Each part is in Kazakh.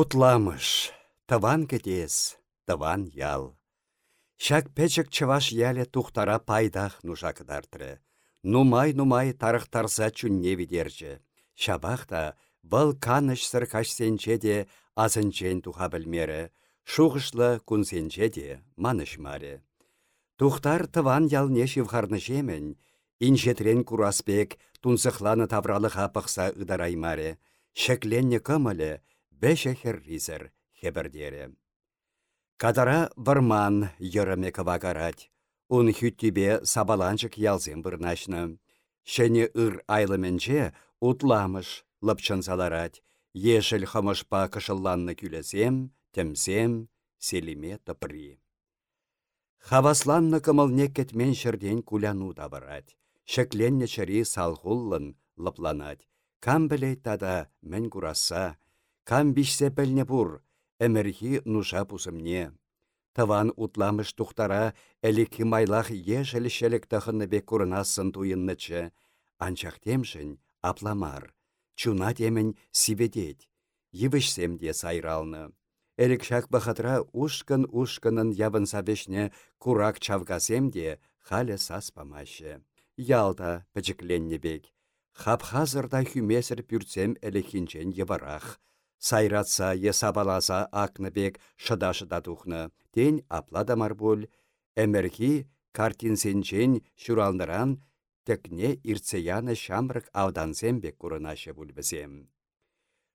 Утламыш, тыван кетес, тыван ял. Шак печек чываш яле тухтара пайдах нушакыдартыры. Нумай-нумай тарықтарса чүнне видерчі. Шабақта бұл каныш сыр кашсенче де азынчен туха білмері, шуғышлы күнсенче маныш маре. Тухтар тыван ялне шивхарны жемен, инжетрен кураспек тунсықланы тавралыға пықса ыдараймаре, шекленне кымылы, бәші херризер хебірдері. Кадара варман йырыме кывагарать, ун хүттібе сабаланчык ялзен бұрнашны. Шәне ыр айлыменче утламыш лыпчын саларать, ешіл хымышпа кышылланны күлесем, тімсем, селиме тыпри. Хавасланны кымылне кетмен шырден куляну табырать. Шекленне чари салхуллын лыпланать. Кам білет тада мен кураса, кам бишсе пілне бур, әмірхи нуша пусымне. Таван утламыш тухтара әлікі майлах ешілі шелік тахынны бек курынасын туйыннычы. Анчақ темшін апламар, чуна темін сибедет, де сайралны. Эрік шак бахатра ушкын-ушкынын явын сабешне курак чавгасем де халя саспамашы. Ялта пӹчӹкленнне бек. Хап-хазырда хүмесір пүртсем әліхінчен еварах. Сайратса е сабаласа акныбек шыда-шыда тухнă. Тень аплада марбуль, әмірхи картинсенчен шуралныран текне ирцеяны шамрык авдансем бек курынашы бүлбізем.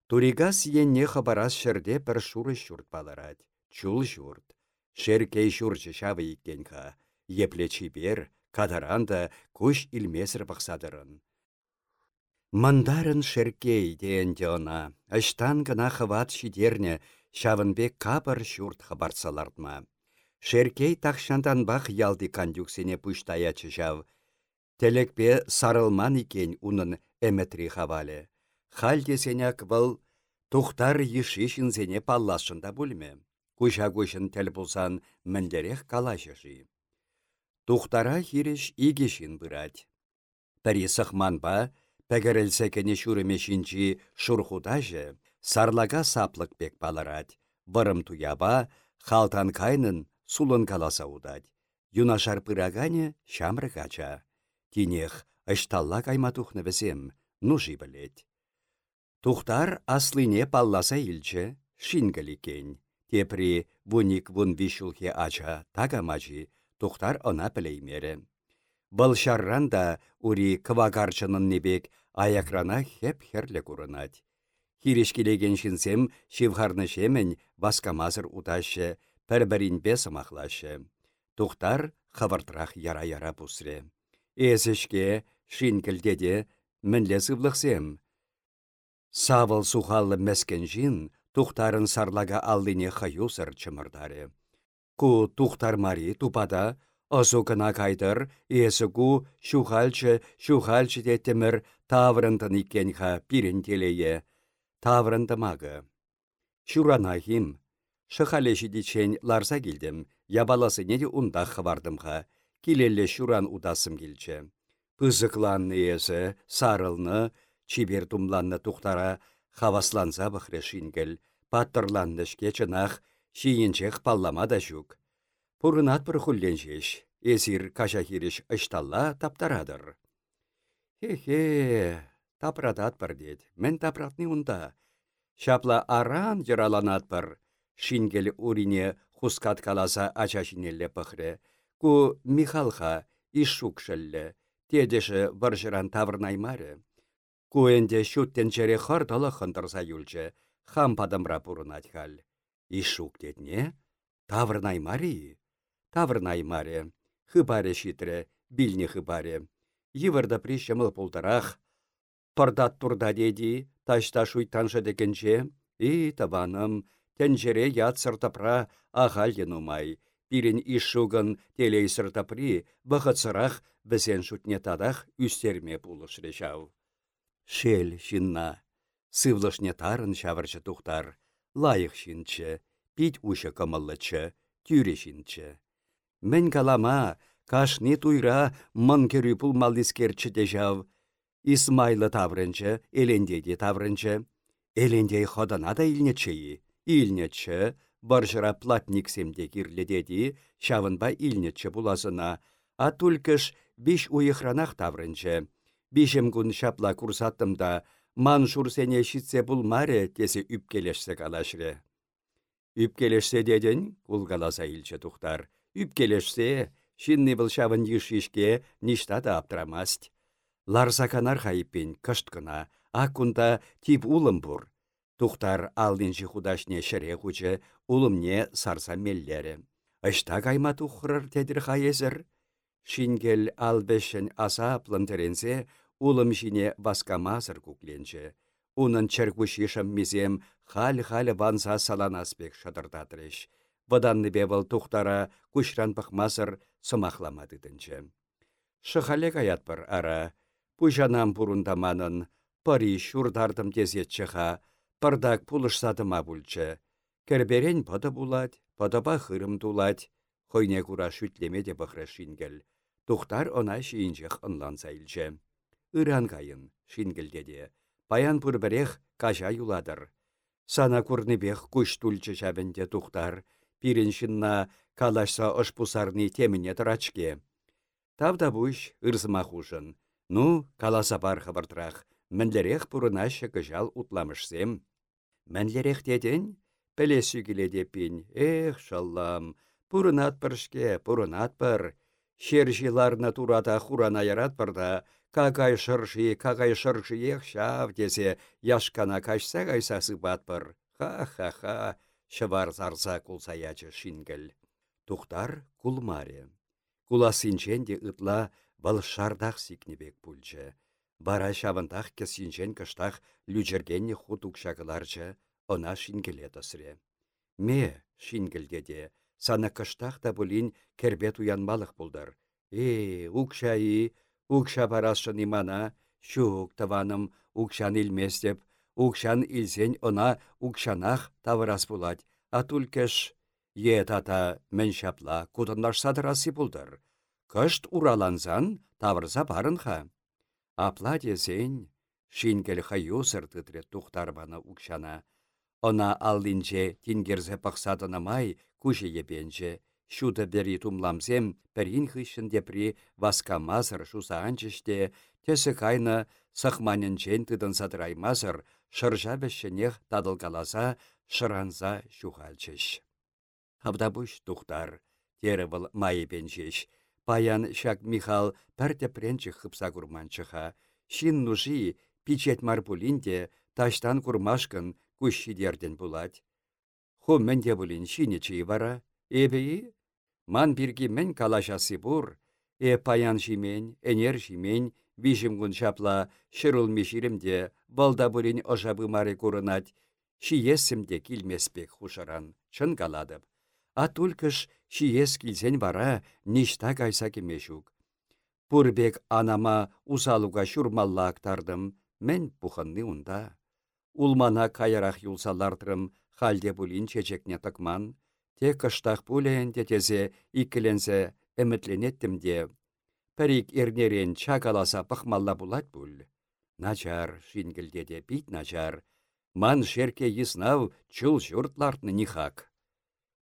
Туригас енне хабарас шырде бір шуры шурт баларад. Чул шурт. Шеркей шурчы шавы иккенха. Епле чибер, кадаранда күш илмесір бақсадырын. Мандарын шеркей дейінде она, аштан гына хыват шидерне, шавынбек капыр шурт хабарсалардма. Шеркей тақшандан бақ ялды кандюксене пұштаячы жав. Телекпе сарылман икен унын эметри хавале. Хал десеняк бұл тухтар ешешінзене паллашында бүлме. Куша кушын тел бұлсан мінлерек калашыжи. Тухтара хиреш игешін бұрад. Пәрі пәгірілсе кәне шүрімешінчі шурхудажы, сарлага саплык бек баларад. Вырым туяба, халтан кайнын сулын каласа удад. Юнашар пырагане шамры кача. Тинех ышталла кайма тухны візем, нужи білет. Тухтар аслине палласа илче, шингаликен. Тепри вуник вун вишулхе ача, тагамачи, тухтар она пілеймері. Бұл шарранда ури кывагарчынын небек аякрана хеп херле курынать. Хирешкелеген шинсем шивхарны шемен васкамазыр уташы, пір-бірінбе сымақлашы. Тухтар хавартрах яра-яра пусре. Эзішке шинкілдеде мінле сывлықсем. Савыл сухаллы мәскен жин, тухтарын сарлага аллине хаюсыр чымырдары. Ку тухтар мари тупада, Осу кына кайдыр, есі ку шухальчы, шухальчы де темір таврындын икенха пирін телее. Таврындымагы. Шурана хим. Шыхалеші дичен ларса келдім, ябаласы неде унда хвардымға. Килелле шуран удасым келчі. Пызыкланны есі, сарылны, чибер тумланны тухтара, хавасланса бұхры шингіл, паттырланнышке чынақ, шиінчех паллама да жүк. Пурынат бір хулленшеш, эсир каша хиреш ышталла таптарадыр. Хе-хе, тапрадат бір дед, мен тапратны унда. Шапла аран жыраланат бір, шингел урине хускат каласа ачашинелле пықры. Ку Михалха ишук шелле, тедеші варжыран таврнаймары. Ку энде шуттен жере хардалы хындырса юлчы, хам падымра пурынат хал. Ишук дедне? Таврнаймари? Таврнаймаре. Хыбаре шитре, билне хыбаре. Йывырда прищамыл пултарах. Пырдат турда деди, ташта шуйтаншы декенче. И табаным, тенжере ят сыртапра ағал енумай. Пирен телей сыртапри, бұғытсырақ бізен шутне тадах үстерме пулыш решау. Шел шинна. Сывлышне тарын шавырчы тухтар. Лайық шинче, пить ушы кымыллычы, тюре шинче. Мен калама, кашни туйра мын керүй пулмалдискерчі дежав. Исмайлы таврынчы, элендеде таврынчы. Элендей ходана да илнечеyi. Илнетші, баржыра платниксемде кирледеді, шавынба илнетші буласына, а түлкіш биш уйықранақ таврынчы. Бишем күн шапла курсаттымда, ман шурсене шитсе булмаре тесе үпкелешсе калашре. Үпкелешсе деден, кулгаласа илчі тухтар. Үпкелешсе, шинны был шавын ешишке ништа да аптырамасть. Ларсаканар хайппен кышткына, а кунда тип улым бур. Тухтар алдинчи худашне шыре хучы, улымне сарса меллері. Ышта кайма тухрыр тедір хайезір. Шингел албешін аса аплын улым жіне васкамазыр кукленче. Унын чәргушишым мизем хал-хал ванса саланаспек шадырдатырыш. Ваданны бевыл тухтара кушран пықмазыр сымахламадыдынче. Шыхалек аятпыр ара, пужанам манын, пари шурдардым тезетчіға, пырдак пулышсадыма бүлчі. Керберен пыды булать, пыдыба хырым тулать, хойне кура шүтлеме де бұқры шингел. Тухтар она шиінчех ынланса илче. Үран кайын, шингелдеде. Паян пұрбірех кажа юладыр. Сана курныбех күш түлчі шабінде тухтар, пирен шинна калашса ыш пусарны теміне тұрачке. Тавда бұш ырзыма хушын. Ну, каласа бар хабартрақ, мінлерех пұрынашы кыжал утламышсем. Мінлерех деден, пілесі келедепін, эх, шаллам, пұрынат біршке, пұрынат бір. Шержиларна турата хурана яратпырда, какай шырши, какай шырши ех шав десе, яшкана кашса. Ха-ха-ха, шывар зарса кулсаячы шингіл. Тухтар кулмаре. Куласинчен де ытла вăл шардах сикнебек пульчче. Бара çавăнтах кесинчен кыштах лючергенне хут укшакыларчы, ына шингеле тăсре. Ме шингелдеде, сана кыштах та булин кербет уянмалық бұлдыр. Э, укшайы, укша барасшын имана, шук таваным укшан илмес деп, укшан илсен она укшанах тавырас булать, а түлкеш е тата мен шапла садырасы бұлдыр. Кышт ураланзан тавырса барынха. Апла десен, шинкел хаюсыр тытре тухтарбаны укшана. Она алдинче тингерзе май куже епенче, шуды бері тумламсем пәрін хыщын депри васкамазыр шусаанчыште, тесі кайны сахманенчен тыдын садыраймазыр, шыржа бәшшенех тадылгаласа, шыранза шухальчыш. Хавдабуш тухтар, тері был майы пенчеш, паян шак Михал пәрте пренчіх хыпса курманчыха, шин нужи пичет марпулинде таштан курмашкын күшшидерден булать. Ху де бұлін шине чей вара, эбейі? Ман бірге мен калашасы бұр, э паян жимен, энер жимен, вижім күн шапла, шырыл мешірімде, балда бұлін ожабы маре көрінат, шиесімде килмеспек хушаран, чын каладып. А түлкіш шиес килсен вара, ништа кайса кемешук. Пурбек анама усалуға шурмалла актардым, мен пуханны унда. Улмана кайрах юлсалардырым, халде булин чечекне тăкман, те кыштах пулен тезе иккіленсе әмітленеттім де. Пәрік ернерен чакаласа пықмалла булать бұл. Начар, шингілдеде бит начар. Ман шерке еснав чул жұртлартны нихак.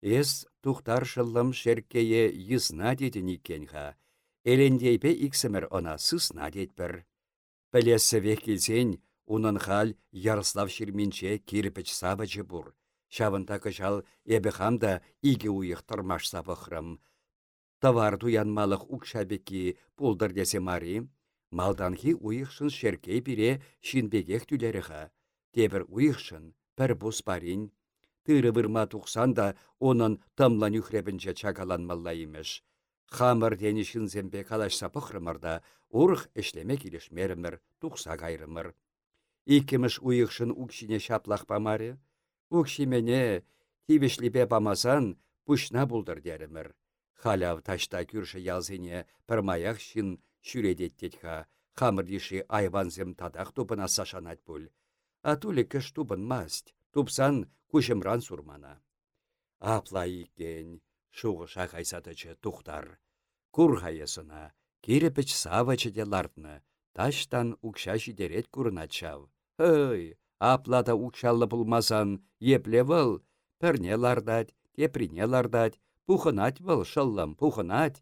Эс шыллым шеркее есна деді никенха. Элендейпе иксімір она сысна детпір. Пілесі векілсен, унын хал Ярослав Шерминче кирпіч сабычы бұр. Шавынта кышал эбі хамда иге уйықтырмашса бұқырым. Тавар туянмалық укшабеки пулдыр десе мари, малданхи уйықшын шеркей бире шинбегех түлеріға. Тебір уйықшын, пір бұс барин. Тыры вырма тұқсан да оның тымлан үхребінче чагаланмалла имеш. Хамыр дені шинзембе калашса бұқырымырда, урық ішлеме келішмерімір, тұқса кайрымыр. Иккіміш уйықшын укшине шаплақ памаре, Укшимене тивишлипе памасан пушна булдыр дерімір. Халяв ташта күрші ялзине пірмаяқ шын шүредеттетха, хамырдиши айванзем тадақ тупына сашанат бұл. А тулі кіш тупын маст, тупсан күшімран сурмана. Апла икен, шуғы шақайсатычы тухтар. Кур хайысына, кирепіч савачы де лартны, таштан укша шидерет курначав. Хый, аплада укшаллы пулмасан, епле вăл, Пәрне лардать, теприне лардать, пухынать был шыллым, пухынать.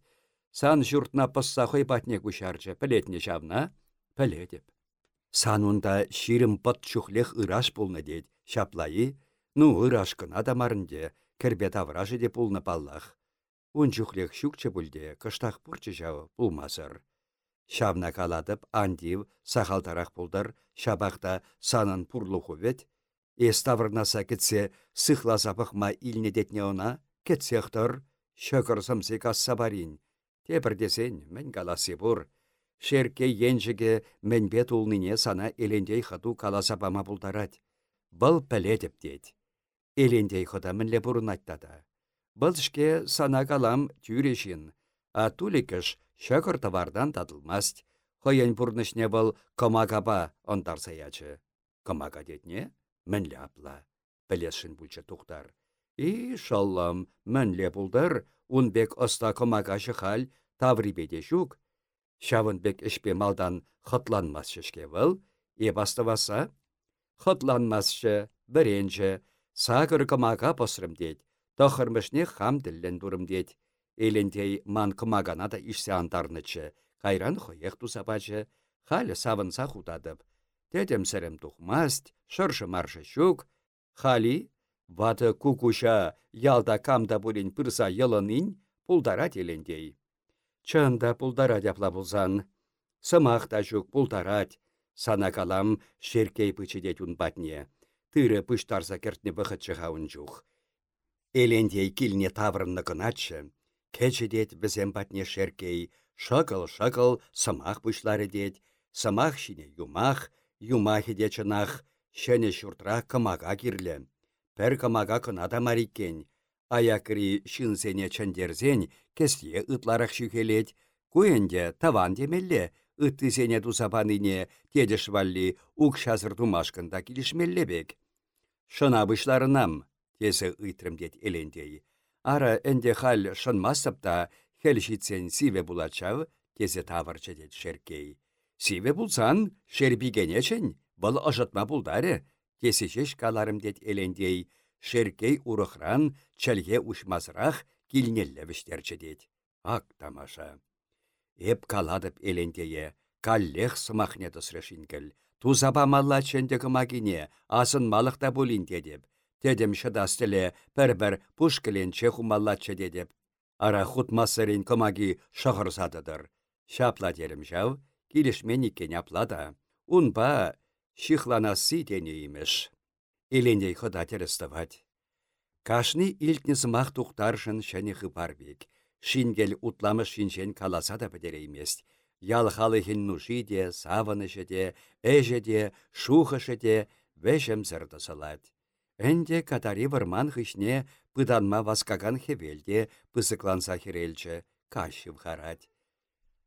Сан жұртна пысса хой патне күшарчы, пілетне шавна? Пілетіп. Санунда ширім пыт чухлех ыраш пулны дед, шаплайы, ну ыраш кына да марынде, кірбе тавражы де пулны паллах. Ун чухлех шукчы бүлде, кыштақ пурчы жауы пулмасыр. Шавна каладып, андив, сахалтарақ пулдар, шабақта санын пурлу хувет, Эставырнаса кетсе, сыхла запахма илне детне она, кетсехтір, шөкір сымсы касса барин. Тепірдесен, мен каласы бұр. Шерке енжіге мен бет улныне сана елендей хату каласа бама бұлдарад. Бұл пәлетіп дед. Елендей хыда мінле бұрын айттада. Бұл шке сана калам тюрешін, а туликіш шөкір тавардан тадылмаст. Хойен бұрнышне бұл комагаба ондар саячы. Комага детне? мінлі апла, білесшін бүлчі тұқтар. И, шаллам, мінлі бұлдар, бек оста комагашы хал, таврибеде жүк. бек ішпе малдан хытланмас шешке выл, е бастываса? Хытланмасшы, біренші, сағыр комага посырым дед, тохырмышне хам діллен дұрым дед. Елендей ман комагана да ішсе антарнычы, қайран хойеқ тусапачы, халі савынса худадып. Тетем сәрім тухмаст, шыршы маршы хали, ваты кукуша ялда камда булин пырса йылынын пулдара телендей. Чында пулдара дяпла булзан. Сымақ та жүк пулдарать, сана калам шеркей пычыде батне. Тыры пыштарса кертне бұхытчы хауын жүх. Элендей килне таврынны кыначы, кечедет бізем батне шеркей, шықыл-шықыл сымақ пышлары дед, сымақ шине юмах, юмахи де чынах, шәне шуртра кымага кирлі. Пәр кымага кынада мариккен. Аякри шынсене чәндерзен кесле ытларах шүхелет. Куенде таван демелле, ыттысене тусапаныне тедеш валли укшазыр тумашкында бек. Шына бұшларынам, тесі ыйтрымдет элендей. Ара энде хал шынмасыпта, хелшитсен сиве булачав, тесе таварчы дед шеркей. Сиве булсан, шербигенечен, бұл ұжытма бұлдары, тесешеш каларым дед елендей, шеркей урықран чәлге ұшмазырақ килнеллі віштерчі дед. Ак тамаша. Эп каладып елендейе, каллех сымахне тұсрешінкіл. Тузаба малла ченде кымагине, асын малықта болин дедіп. Тедім шыдастыле пір-бір пушкіленче хумаллатчы дедіп. Ара хутмасырын кымаги шығырзадыдыр. Шапла дерім жау, килішмен икен аплада. Унба шихланасы денеймеш. Елендей хыда терестывать. Кашни илтнесымақ тұқтаршын шәне хыпарбек. Шингел утламы шинчен каласа да бідереймест. Ялхалы хін нуши де, савынышы де, әжі де, шухышы де, вәшім зырды сылад. Әнде катари вырман хышне пыданма васкаган хевелде кашып харать.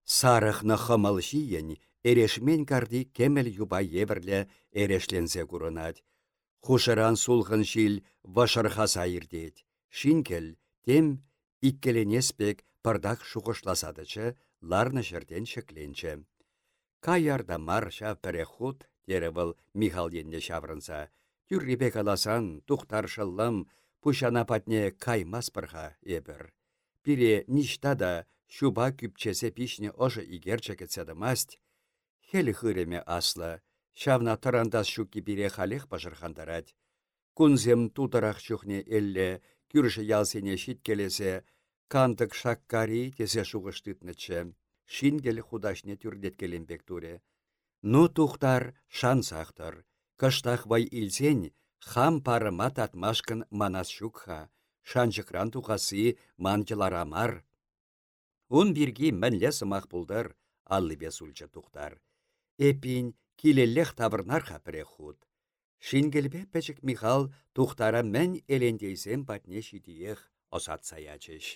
Сарықны хымыл жиен, эрешмен карди кемел юба еверле эрешленсе курынать. Хушыран сулхын шил вашархаса ирдет. Шинкел, тем иккеленеспек пардак шухышласадычы, ларны жерден шекленче. Каярда марша переход, теревыл Михал енне шаврынса. Тюррибе каласан, тухтар шыллым, пушана патне каймас пырха ебір. Пире ништа да Шуба күпчесе пишне ожы игерче кетседімаст. Хелі хыреме аслы, шавна тарандас шуки бире халех пажырхандарад. Кунзем тутарах чухне элле, күрші ялсене шит келесе, кантык шаккари тесе шуғыштытнычы. Шингел худашне түрдет келембек туре. Ну тухтар шан сахтар. Кыштах вай илсен, хам парыма татмашкын манас шукха. Шанчыкран тухасы манчыларамар. Ун бирги мәнле сымақ бұлдар, аллыбе сульчы тухтар. Эпин килеллех табырнар хапыре худ. Шингелбе пәчік Михал тухтара мән элендейсен патне шидиех осат саячыш.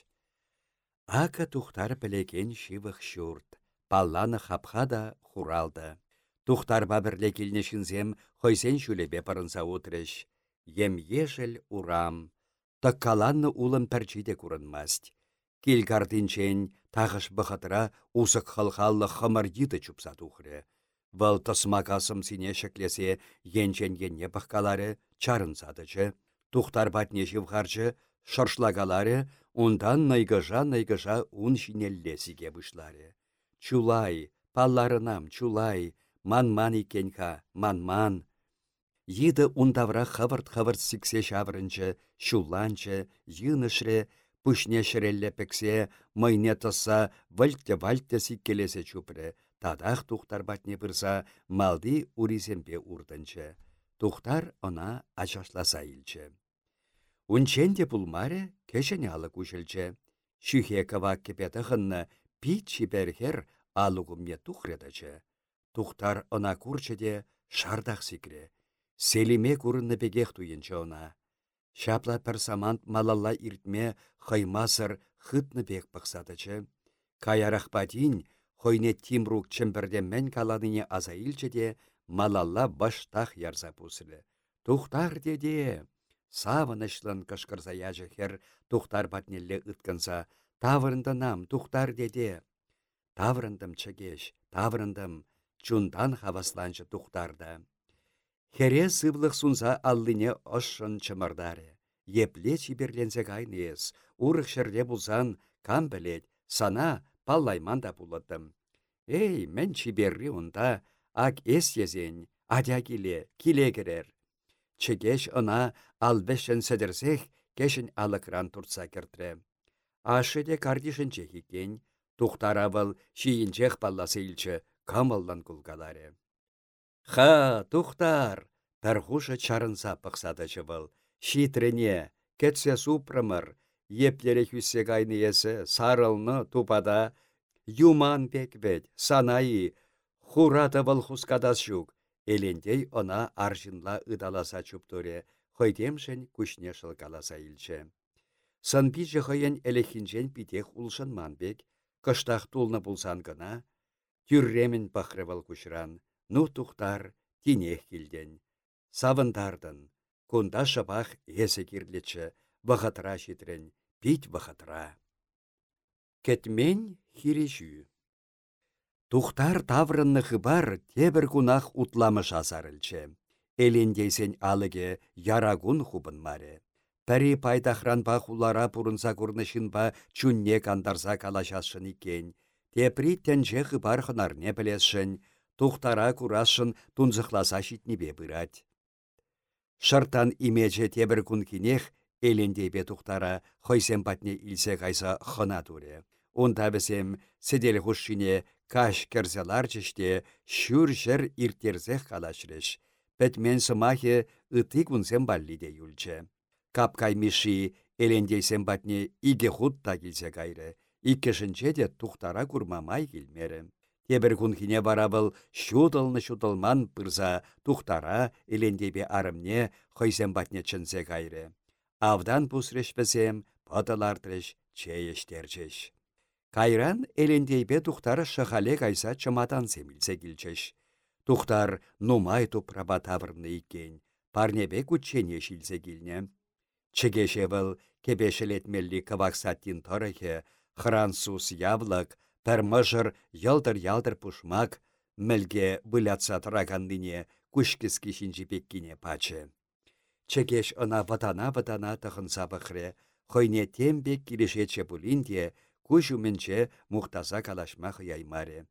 Ака тухтар пілекен шивых шурт, палланы хапха да хуралды. Тухтар бабірле килнешінзем хойсен шулебе парынса утрыш. Ем ешел урам, таккаланны улым пәрчиде курынмаст. Кил картинчен халқалы хымыр еді чупса тухры. Вăл тысма касым сине шеклесе енчен енне бұққалары чарын садычы. Тухтар батне живхарчы шаршлагаларе, ундан найгыжа-найгыжа ун шинелле сиге бұшларе. Чулай, палларынам, чулай, ман-ман икенха, ман-ман. Йыды ундавра хавырт-хавырт сиксе шаврынчы, шулланчы, йынышре, пүшне шірелле пексе, майне тыса, вальтте-вальтте сиккелесе чупры, тадах тухтар батне бұрса, малды уризембе урдынчы. Тухтар она ачашласа илчі. Унченде пулмаре кешене алы кушелче. Шүхе кавак кепеті хынны пит чиберхер алугумне тухредачы. Тухтар она курчеде шардах сикре. Селиме курынны бегех туйынчы она. Шапла пір самант малалла иртме хаймасыр хытны бек пықсадычы. Каярах хойне тимрук чембірде мен каладыне аза илчеде, малалла баштах ярза пусылы. Тухтар деде, савынышлын кышкырса яжы хер тухтар патнелле ыткынса, тавырындынам, тухтар деде. Таврындым чыгеш, таврындым, чундан хавасланчы тухтарда. Хере сывлық сунса аллине ошын чымырдаре. Епле чиберленсе кайнес, урық шерде булсан, кам білет, сана паллайман да пулыттым. Эй, мен чиберри унда, ак эс езен, адя киле, киле керер. Чегеш ына албешен седерсех, кешін алыкран туртса кертре. Ашыде кардишін чехикен, тухтаравыл шиінчех палласы илчі, камаллан кулгаларе. Ха, тухтар! Тархуша чарынса пықсадычы был. Шитрене, кетсе супрымыр, еплері хүссе кайны есі, сарылны тупада, юман бет, санайы, хурата был хускадас жүк. Элендей она аржинла ыдаласа чуптуре, хойдемшен күшне шылкаласа илче. Сынбиже хойен элехинжен питех улшын манбек, кыштақ тулны булсан гына, тюрремен пахрывал кушран, ну тухтар тинех килден. Савындардын, кунда шабах есе кирлечі, шитрен, пить вахатра. Кетмен хирежü. Тухтар таврынны хыбар тебір кунах утламыш азарылчы. Элендейсен алыге ярагун хубын маре. Пәрі пайдахранба хулара пурынса курнышынба чунне кандарса калашашын икен. Тепри тенже хыбар хынарне білесшін, тухтара курашын тунзықласа шитнебе бұрад. Шыртан имеже тебір күнкінех, бе тухтара хойсем патне илсе қайса хына туре. Онда бізем седел хушшине каш керзелар чеште шүр жер иртерзех калашреш. Пәтмен сымахе ыты баллиде юлче. Капкай миши элендейсем патне иге хутта килсе кайры. Иккешінче де тухтара курмамай келмері. Тебір күнхіне барабыл шудылны шудылман пырза тухтара елендебе арымне хойзен батне чынсе кайры. Авдан пусрешпесем патылартрыш чейештерчеш. Кайран элендейбе тухтар шахале кайса чыматан семілсе килчеш. Тухтар нумай тупраба таврны икен, парнебе күтчене шилсе килне. Чегеше был кебешелетмелли каваксаттин торыхе, хрансус явлык, Пәрмыжыр ялдыр-ялдыр пушмак, мәлге бұлятса тұрағандыне күшкіскі пеккіне пачы. Чекеш ына ватана-ватана тұхынса бұқыры, хойне тембек келешече бұлінде күшу мінче мұқтаза калашмақ яймаре.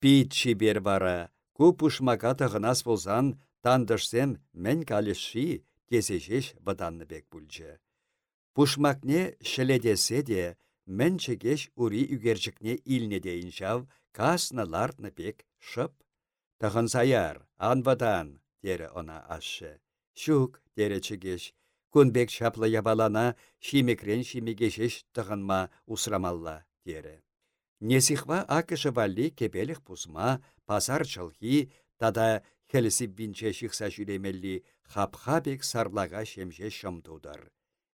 Пит чибер бара, ку пушмака тұғынас болсан, тандышсем мен калешши тесешеш ватанны бек бүлчі. Пушмакне шеледесе де, Мен чегеш ури үгерчікне илне дейін шав, касна лартны пек шып. Саяр, анвадан, дере она ашы. Шук, чегеш, күнбек шаплы ябалана, шимекрен шимегешеш тығынма усрамалла, дере. Несихва акышы валли кепеліх пусма, пасар чылхи, тада хелісіп бинче шықса жүремелли, хап-хапек сарлага шемже шымтудар.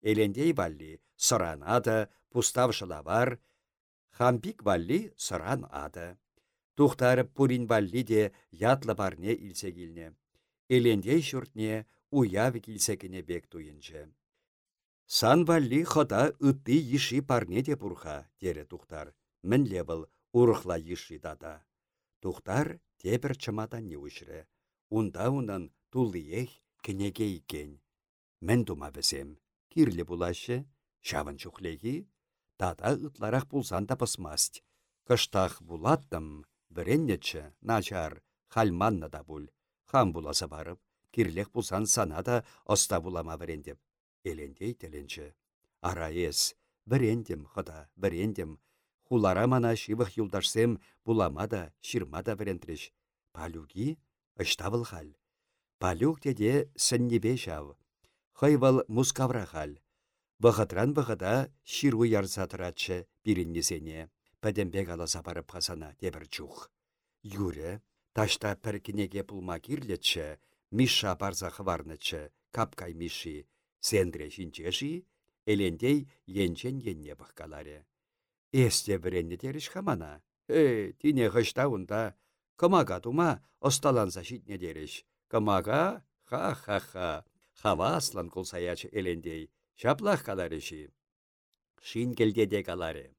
Элендей валли сыранады, пустав бар, хампик валли сыран ады. Тухтары пурин валли де ятлы барне илсегілне. Элендей шүртне уявы килсекіне бек туйынчы. Сан валли хода ытты еши парне де пурха, дере тухтар. Мін лебіл урықла еши дада. Тухтар тебір чымадан не үшірі. Унда унын туллиех кенеге икен. Мен тума бізем. Кирлі булашы, шавын чухлеги, тата ытларах пулсан да пысмасть. Кыштах булаттым, біреннетші, начар, хальманна да бул. Хам буласа барып, кирлех пулсан сана да оста булама бірендеп. Элендей теленчі. Ара ес, бірендім, хода, бірендім. Хулара мана шивых юлдашсем булама да, ширма да бірентріш. Палюги, ыштавыл хал. Палюк теде сәннебе шав. Хайвал мускавра хал. Бұғытран бұғыда ширу ярса тұратшы біріннесене. Пәдембек аласа барып қасана дебір чух. Юре, ташта піркінеге пулма кирлетші, Миша барза хварнычы, капкай Миши, сендре шинчеши, элендей енчен енне бұққаларе. Эсте біренне теріш хамана. Э, тине ғышта унда, кымага тума осталанса шитне дереш. Кымага, ха-ха-ха, хава аслан кулсаячы элендей, шаплах калареши. Шин келдеде каларе.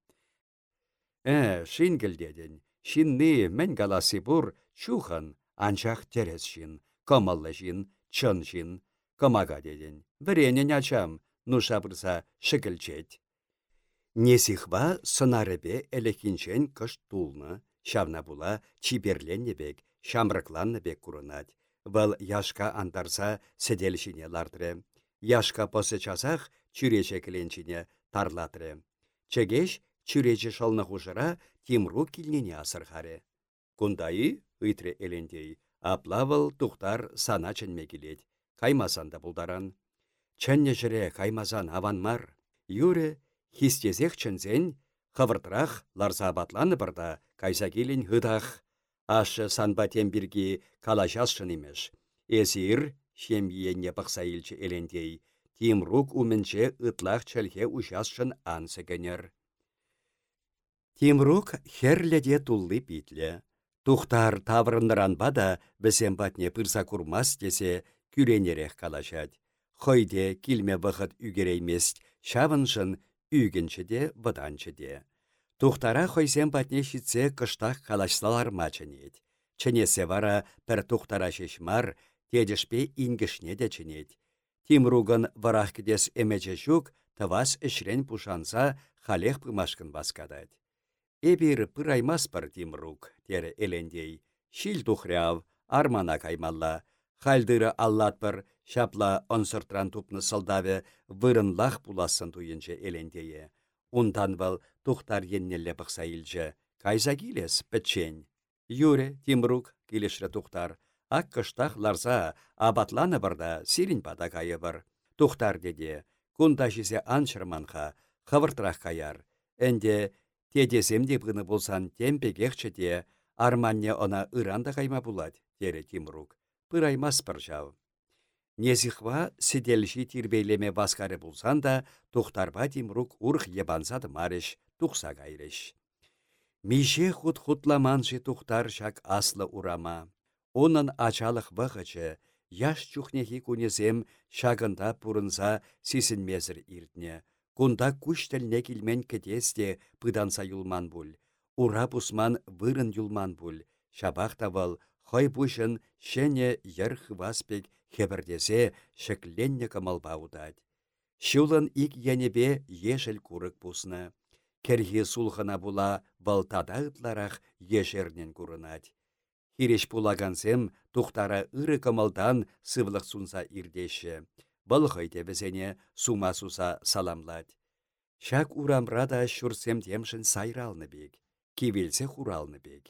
Э, шин келдеден, шинны мен галасы бур чухан, анчах терес шин, кымаллы шин, чын шин, кымага деден. Віренен ачам, нуша бұрса шыкілчет. Несихва сынарыбе элекинчен кыш тулны, шавна була чиберленнебек, шамрыкланныбек курынать. Вăл яшка антарса седелшине лартры. Яшка посы часах чүрече кіленчине тарлатры. Чегеш чүрече шалны хушыра Тимру килнене асырхаре. Кундайы ыйтры элендей, аплавыл тухтар сана ченме келет. Каймасанда булдаран. Чәнне жіре каймазан аванмар. Юре хистезех чынзен, хавыртрах ларса батланы бірда кайса келін хыдах. Ашы санбатен бірге калашасшын имеш. Эзир, шем илчі элендей, Тимрук уменче ытлах чәлхе ушасшын ансы генер. Тимрук херледе туллы битле. Тухтар таврындыран бада бізен батне пырса курмас десе күренерех калашад. Хойде килме вғыт үгереймест, шавыншын үгінші де, бұданчы де. Тухтара хойсен батне шитсе кыштақ калашсалар мачынет. Ченесе вара пір тухтара шешмар, тедішпе ингішне де ченет. Тимругын варах кедес эмече жүк, тавас ішрен пушанса халех пымашкын баскадать. Эбир пыраймас пыр Тимрук, тере элендей. Шил тухряв, армана каймалла. Хальдыры аллатпыр, шапла онсыртран тупны сылдаве вырынлах пуласын туйынче элендейе. Ундан вăл тухтар еннелле пықса илчче. Кайса килес, пӹччен. Юре, Тимрук, килешрре тухтар. Ак кыштах ларса, абатланы бырда сирин пада кайыбыр. Тухтар деде, кунда жисе аншырманха, каяр. Энде, тедесем де пыны болсан темпегехче де, арманне она ыранда кайма булать, тере Тимрук. Пыраймас пыржау. Незихва сиделши тирбейлеме баскары булсан да, тухтарба Тимрук урх ебансады мареш, тухса кайреш. Мише худ хутламанши тухтар шак аслы урама. Онын ачалық вғычы, яш чухнехи кунесем шагында пурынса сисінмезір иртне. Кунда күштілне килмен кетесте пыданса юлман бұл. Ура пусман вырын юлман бұл. Шабақ тавал, хой пушын шене ер хваспек хебірдесе шекленне кымалба удать. Шулын ик янебе ешіл курык пусны. Керхи сулхына була балтада ытларах ешернен курынать. Хиреш пулагансем тухтара ыры кымылдан сывлық сунса ирдеші. Бұл хойте бізене сума суса саламлать. Шак урамра да шурсем темшін сайралны бек, кивелсе хуралны бек.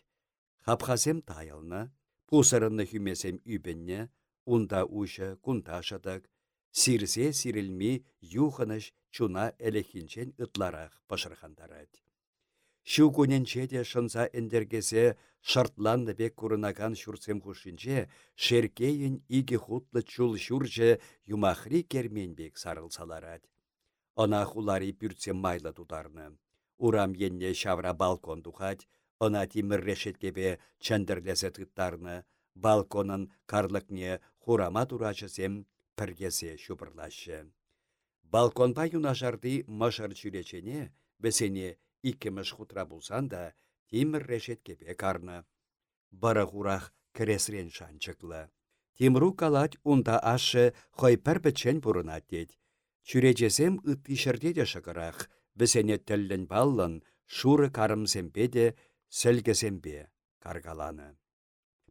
Хапхасем тайылны, пусырынны хүмесем үбінне, унда ушы кунташадык, сирсе сирилми юхыныш чуна әлехинчен ытларах пашырхандарад. Шу күненче де шынса эндергесе шартланды бек шурсем хушинче, шеркейін игі хутлы чул шурче юмахри керменбек сарылсаларад. Она хулари пүртсем майлы тударны. Урам енне шавра балкон тухать, она тимір решеткебе чәндірлесе тұттарны, балконын карлыкне хурама турачысем піргесе шупырлашы. Балконпа юнашарды мышыр чүречене, бесене иккіміш хутра булсан да, тимір решеткепе карны. Бары хурах кіресрен шанчықлы. Тимру калать унта ашы хой пір бұрынат дед. Чүречесем үттишірде де шықырақ, бісене тілін баллын, шуры карымсембе де, сәлгесембе каргаланы.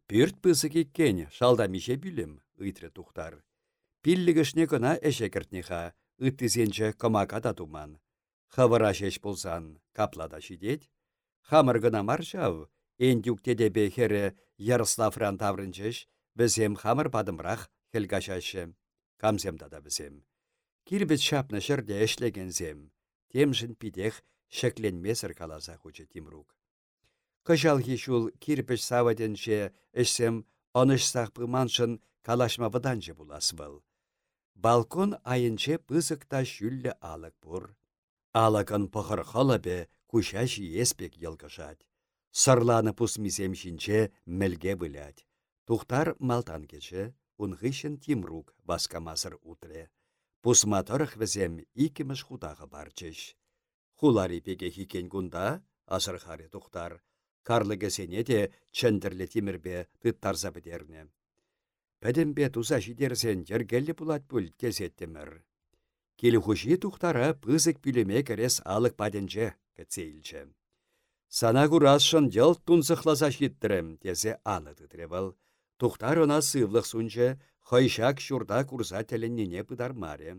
Пүрт пысы кеккен, шалда мише білім, ұйтры тұқтар. Пиллігішне кына әші кіртнеха, үттізенчі комака да. Хавыра шеш болсан, каплада шидет. Хамыр гына маршав, Эндюкте де бехері Ярославран таврынчыш, бізем хамыр падымрақ хелгашашы. Камсем да бізем. Кирбет шапны шырде эшлегензем. Темшін пидех шекленмесір каласа хучы Тимрук. Кыжал хишул кирпіш саваденше эшсем оныш сақпы маншын калашма бұданжы булас. Балкон айынче пызыкта шүллі алық бұр. Алакын пұхыр бе кушаш еспек елгышать. Сарланы пусмисем шинче мелге вылять. Тухтар малтан кече, унғышын тимрук баскамасыр утре. Пусматырых візем икіміш худағы барчыш. Хулари пеге хикен гунда, хари тухтар. Карлыгы сене де чендірлі тимірбе тыттарза бідерне. Пәдімбе туза жидерсен жергелі пулат пүл кезеттімір. Келі хұжи тухтара пызык пүлеме кәрес алық паденже кәтсейлчі. Сана курасшын жыл тунсықласа шиттірім, тесе аны тұтревал. Тухтар она сывлық сунчы, хайшак шурда курса тәліннене пыдармаре.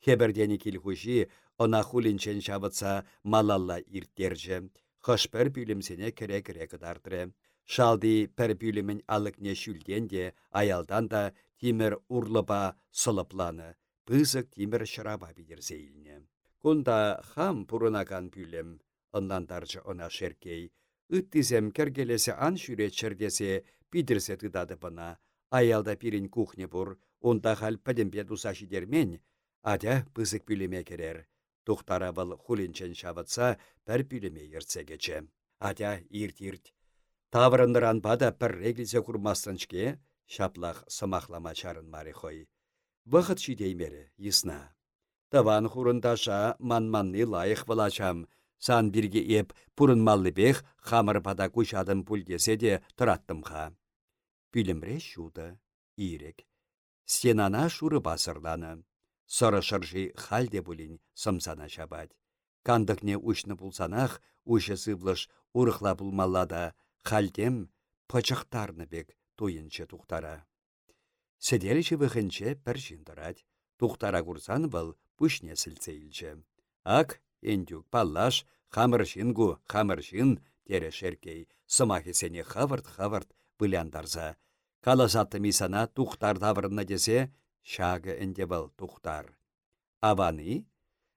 Хебердені килхуши, она хулинчен шабытса малалла ирттерже. Хышпер пүлімсене кере-кере кыдартыры. Шалди пір пүлімін алықне шүлден аялдан да тимір урлыба сылыпланы. Пызык тимір шыраба бидерзейліне. Кунда хам пурынакан пүлім, ыннантарчы она шеркей. Ыттисем кергелесе ан шүре чердесе пидірсе тыдады бына. Аялда пирин кухне бур, онда хал пәдімпе туса шидермен, адя пызык пүлеме керер. Тухтара хулинчен шаватса, пәр пүлеме ерце кече. Адя ирт-ирт. Таврындыран бада пір реглизе шаплах сымахлама чарын мари хой. Вғыт шидеймері, исна. Таван хурындаша ман-манны лайық валачам, Сан бирге еп пурынмаллы бех хамыр пада кучадым пульдесе де тұраттымға. Пүлімре шуды, ирек. Стенана шуры басырланы. Сыры шыржи халде бұлін сымсана шабад. Кандықне ұшны бұлсанақ, ұшы сывлыш ұрықла бұлмаллада, хальдем пычықтарны бек туйынчы тұқтара. Седеліші вғынче пір жындырад. Тұқтара курсан бұл пүшне сілцейлчі. Ак, Эндюк паллаш, хамыршингу, хамыршин, тере шеркей, сымахесене хавырт-хавырт пыляндарза. Каласатты мисана тухтар таврынна десе, шагы энде был тухтар. Аваны,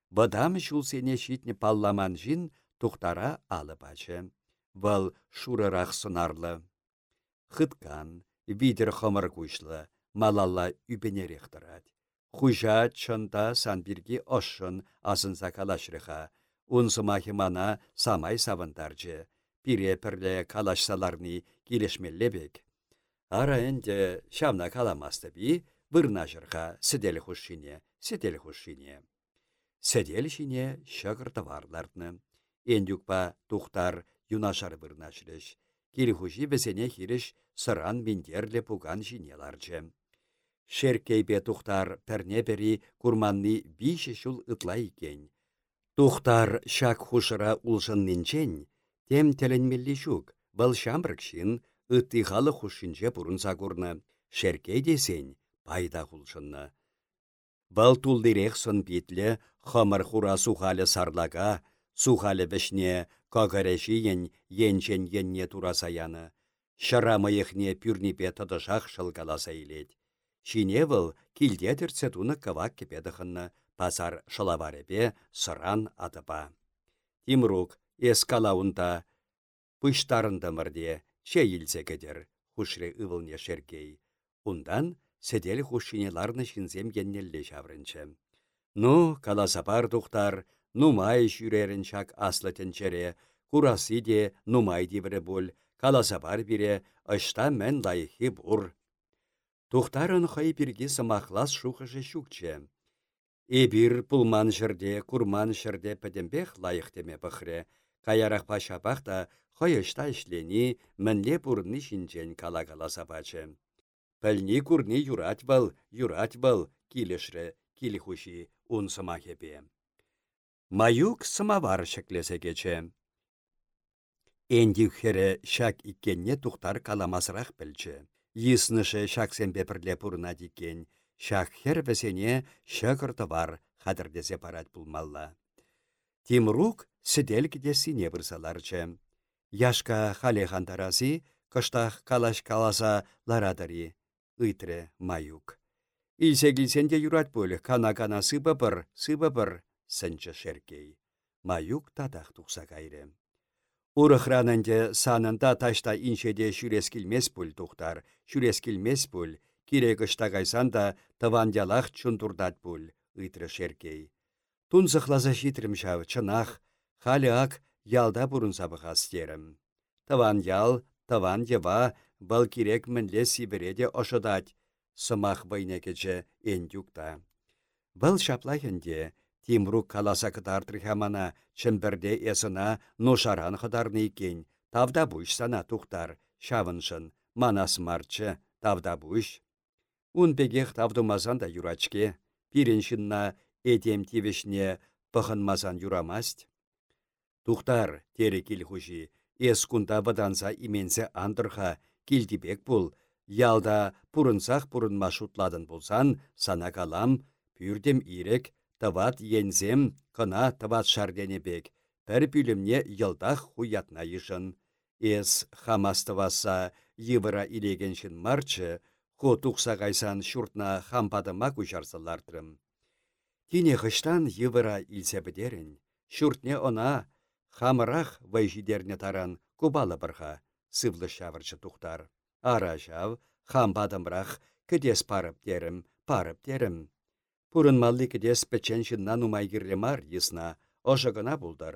бадам шулсене шитне палламан жин тухтара алып ачы. Бұл шурырақ сынарлы. Хыткан, видер хымыр кушлы, малалла үбенерек Хужа чында санбирги ошын асынса калашрыха. Унсымахи мана самай савындаржы. Пире калашсаларны келешмеллебек. Ара әнде шамна каламасты би, вырна сіделі хушине, сіделі хушине. Сіделі шине шығырды варларны. Эндюкпа тухтар юнашар вырна жырыш. Келі хуши бізене хиріш сыран мендерлі пуган жинеларжы. Шеркейпе тухтар пәрне пәрі курманны биші шул ытла икен. Тухтар шак хушыра улшын нинчен, тем тәлінмелі шук, бұл шамбрыкшин ытты халы хушинче пурынса курны. Шеркей десен, пайда хулшынны. Бұл тулдырек сын битлі, хымыр хура сухалі сарлага, сухалі бішне, кагареші ен, енчен енне тураса яны. Шыра мыйықне пүрніпе тыдышақ шылгаласа илет. Шиневыл килдетірце туны кывак кепедіхынны пазар шылаварепе сыран атыпа. Тимрук эскалаунта пыштарындымырде че илсе кедер хушре ывылне шеркей. Ундан седел хушинеларны шинзем еннелле шаврынчы. Ну, каласапар тухтар, нумай жүрерін шак аслы тенчере, курасы де нумай дивірі бұл, каласапар бире, ышта мән лайхи бур Тухтарын хай пирги сымахлас шухыжы шукче. Эбир пулман жерде, курман жерде пәдембех лайық деме бұхре. Каярах пашапах та хойышта ішлені мінле бұрынны шинчен кала-кала сапачы. Пәлні курни юрать был, юрать был, килешрі, килихуши ун сыма хепе. Маюк самавар шеклесе кече. Энди хере шак иккенне тухтар каламасырақ білчі. Йыснышы шаксен бепірле пұрына дикен, шак хер бәсене шықырты бар, хадырдезе парат пулмалла. Тимрук сидел кедесіне бұрсаларчы. Яшка хале хантараси, кыштах калаш каласа ларадари, ыйтре маюк. Илсе килсенде юрат пөл, кана-кана сыбы-бір, сыбы-бір, сынчы шеркей. Маюк тухса кайры. Урыхранынде санында ташта иншеде шүрес килмес пөл тухтар, шүрес килмес пөл, кире кышта кайсан да тывандялах чунтурдат пөл, ыйтры шеркей. Тун зықлаза житрім жау, чынах, халі ак ялда бұрын сабыға стерім. Тыван ял, тыван ева, бұл керек мінле сибіреде ошыдать, сымақ байнекече ендюкта. Бұл шаплайынде, Тимрук каласа кытартыр хамана, чымбірде есіна ношаран қыдарны екен, тавда бұш сана тухтар, шавыншын, манас марчы, тавда бұш. Ун бегех тавдумазан да юрачке, пиреншінна эдем тивешне пăхынмасан юрамасть. Тухтар, тере килхуши, эс кунда ваданса именсе андырха, килдибек пул, ялда пурынма шутладын болсан, сана калам, пюрдем ирек, Тават ензем кына тават шарденебек, пір пүлімне йылдах хуятна ешін. Эс хамастываса йывыра илегеншін марчы, ху тухса кайсан шуртна хампадыма күжарсылартрым. Тине хыштан йывыра илсе бідерін, шуртне она хамырах вайжидерне таран кубалы бірға, сывлы шавырчы тухтар. Ара жав, хампадымрах, кедес парып дерім, парып дерім. Пурынмалли кедес печен шынна нумай кирле мар йысна, ошо гына булдар.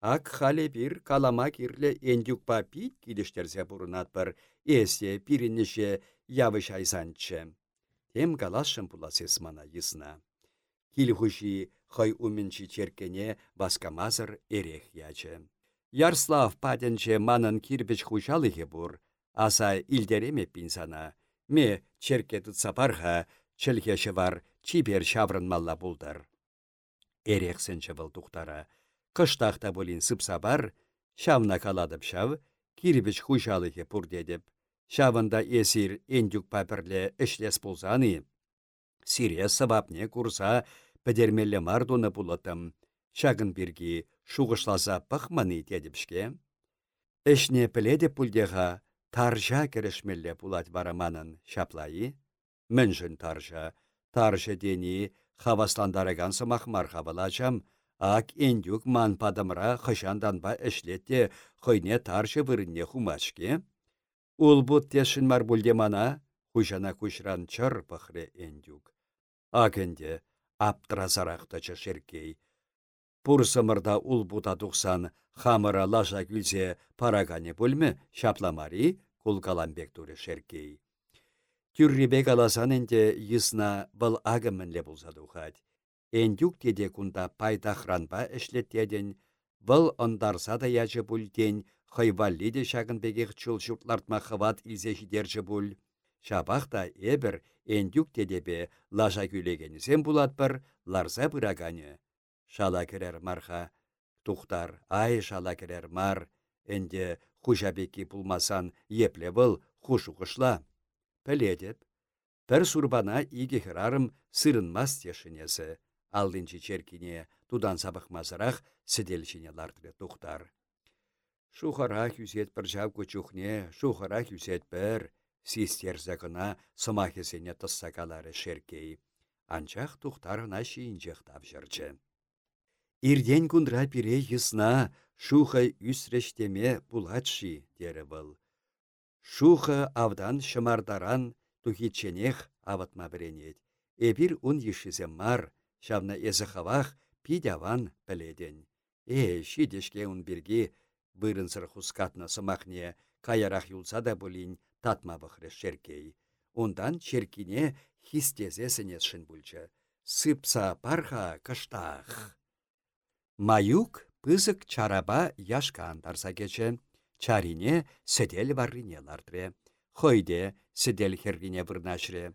Ак хале бир калама кирле эндюкпа пит кидештерсе пурынатпыр, эсе пириннеше явы шайсанчы. Тем галашын пуласес мана йысна. Килхуши хай умінчі черкене баскамазыр эрех ячы. Ярслав паденче манын кирпич хушалыхе бур, аса илдереме пинсана. Ме черке сапарха, чӹлхеші бар чипер çаврăнмалла пултăр. Эрехсенче вăл тухтара. Кыштахта болин сыпса бар, çавна каладып çав, кирпич хуçалыхе пурдедеп. Çавында эсир эндюк паперле эшлес пулсаны. Сире сабапне курса пӹдермелле мардуны пулытым. Çакын бирги шуғышласа пăхманы тедіпшке. Эшне піледе пульдеға таржа керешмелле пулать бараманын шаплайы. Мӹншӹн таржа, таржы дени хавасландараган сымах мархавалачам, ак эндюк ман падымра хышанданба эшлетте хойне таржы вырынне хумашке. Ул бут тешін мар мана, хужана кушран чыр пăхре эндюк. Акенде аптразарақтачы шеркей. Пурсымырда ул бута тухсан хамыра лажа күлзе парагане бөлмі шапламари кулкаламбек туры шеркей. Тюррибек аласан энде йысна был агымменле булса тухать. Эндюк теде кунда пайтахранба эшлеттеден, был ондарса да ячы бүлден, хайвалли де шагын бегех чул шуртлартма хыват илзе жидерчі бүл. Шабақ та эбір эндюк тедебе лажа күлегенізен бұлатпыр, ларса бұраганы. Шала керер марха, тухтар, ай шала керер мар, энде хужабеки пулмасан епле был хушу кышла піледеп, пір сурбана иге хырарым сырынмас тешінесі, алдынчы черкине тудан сабықмазырақ сіделшіне лардыры тұқтар. Шухара хүзет бір жау көчухне, шухара хүзет бір, систерзі гына сымахесене тұссакалары шеркей. Анчақ тұқтарына шиінчеқ тавжырчы. Ирден күндра пире йысна, шухай үсрештеме пулатши, дері был. Шуха авдан шымардаран тухиченех аватма біренет. Эбір ун ешізе мар, шавна езі хавах пидяван піледен. Э, шидешке ун бірге бұрынсыр хускатна сымахне каярах юлса да бұлін татма бұхры шеркей. Ондан черкине хистезе сінесшін бүлчі. Сыпса парха кыштах. Маюк пызык чараба яшка андарса кечен чарине седел варрине лардре. хойде сідел хергине вырнашре.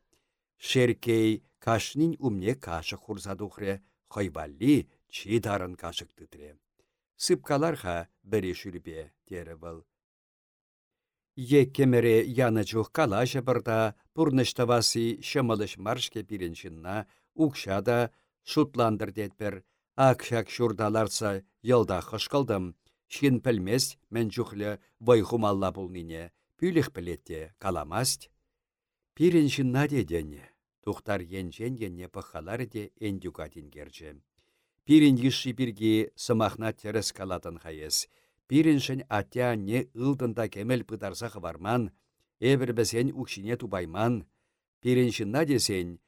Шеркей кашнин умне кашық хурзадухре, хойбалли чидарын кашық тытре. Сыпкаларха бірі шүрбе, дері был. Еккемере яны чух калаша бұрда, пурныштавасы шымылыш маршке пиреншінна, укшада шутландыр детпір, акшак шурдаларса йылда хышқылдым, шин пілмес мен жүхлі вайхумалла бұлнине, пүліх пілетте каламаст. Пиреншінна дедене, тухтар енжен енне пахалар де эндюкатин герже. Пирен ешші бірге сымахна терес калатын хайес, Пиреншін атя не ылдында кемел пытарса хыварман, эбір бізен укшине тубайман. Пиреншінна десен,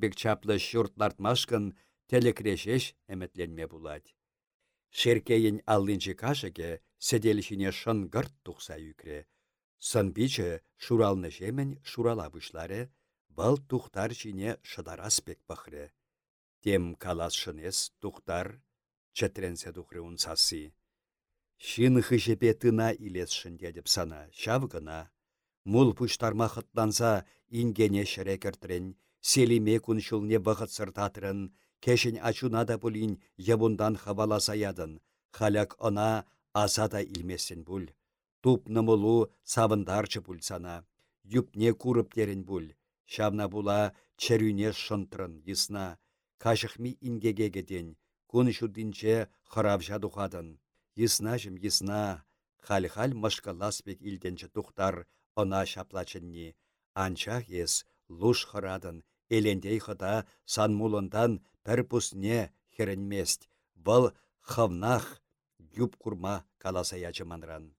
бек чаплы шуртлартмашкын телекрешеш әмітленме булать. Шеркейін аллинчі кашыке седелішіне шын гырт тұқса юкре. Сын бичі шуралны жемен шурала бұшлары, бұл тұқтар жіне шыдараспек бақыры. Тем калас шынес тұқтар, чәтренсе тұқры унсасы. Шин хышепе тына илесшін дедіп сана, шавгына. Мул пұштарма хытланса, ингене шірекіртірін, селиме күншілне бұғыт сыртатырын, кешін ачуна да бұлін ебундан хаваласа ядын, халяк она азада илмесін бұл. Тупны мұлу савындарчы сана, юпне курып терін бұл, шавна була чәрюне шынтырын исна, кашықми ингегегеден, күншілдінче хырав жадухадын. Йыснажым йысна, халь-халь машкаласпек илденче тухтар она шаплачынни. Анчах ес луш хырадын, элендей хыда сан пір пусне херенмест. Бұл хавнах юп курма каласа ячыманран.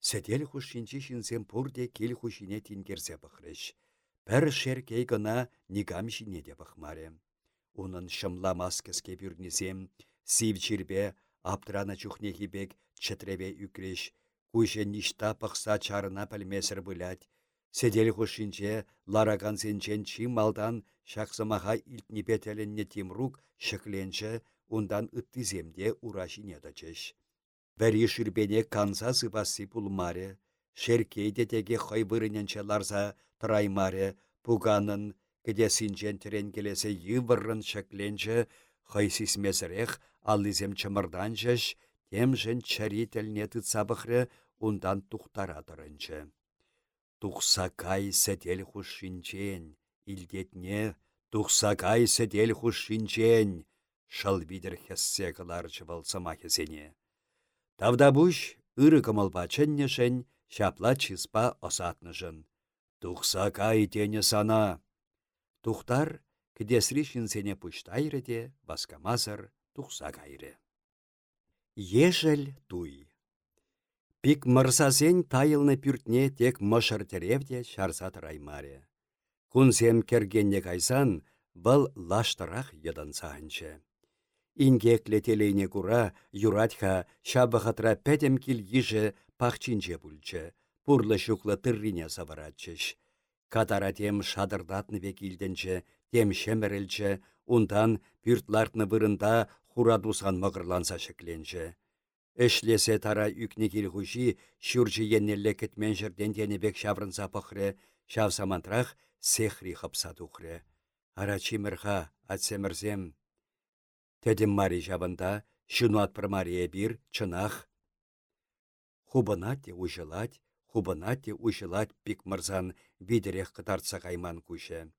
Сәдел хушинчи шинсем пурде кел хушине тингерсе бұхрыш. Пір шеркей гына нигам жине де бұхмаре. Унын шымламас кіске бүрнесем, сив чирбе Аптырана чухне хибек чытребе үкреш, куйше ништа пықса чарына пілмесір бұлять. Седел хушинче лараган сенчен чи малдан шақсымаға илтнепе тәлінне тимрук шықленчі ундан үттіземде урашине дачеш. Вәри шүрбене канса сыпасы пулмаре, шеркейде теге хайбырыненче ларса тұраймаре, пуганын, тірен келесе йывырын шықленчі, хайсисмесірех аллизем чымырданчыш, темжен чари тілне тыцабықры ундан тухтара тұрынчы. Тухсакай сәдел хушинчен, илдетне, тухсакай сәдел хушинчен, шал бидір хессе кыларчы болсыма хесене. Тавда буш, ыры кымылбачыннешен, шапла чиспа осатнышын. Тухсакай тене сана. Тухтар, кідесрі шинсене пұштайры де, баскамазыр, тухса туй. Пик мырсасен тайылны пүртне тек мышыр теревде шарса раймаре. Кунсем кергенне кайсан, бұл лаштырақ едан сағынчы. Ингекле телейне кура, юратха, шабахатра пәдем кил ежі пахчинче пульчы, пурлы шуклы тыррине саваратчыш. Катаратем шадырдатны векилденче, тем шемірілчі, ундан пүртлартны вырында хурадусан мығырланса шекленчі. Эшлесе тара үкне килхуши шүржі еннелле кетмен жерден денебек шаврынса пықры, шав сехри тухры. Ара чимірха атсемірзем. Тедім мари жабында, шыну атпыр мария бір чынах. Хубынат ужылать, хубынат ужылать пик мырзан видерех қытартса қайман күші.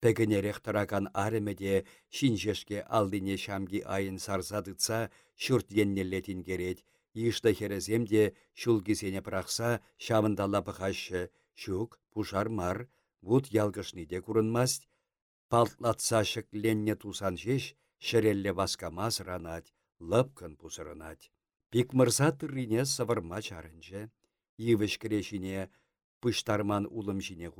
Пәгінерек тұраган арымеде шинжешке алдыне шамги айын сарзадыца шүрт еннелетін керет. Ишта хереземде шулгізене прақса шамындала бұқашы. Шук, пушар мар, вуд ялгышниде күрінмаст. Палтлатса шықленне тусан жеш, шерелле васкамас ранат, лыпкын. Пик мырза тыррине савырма чарынчы. Йывыш крешине пыштарман улым жіне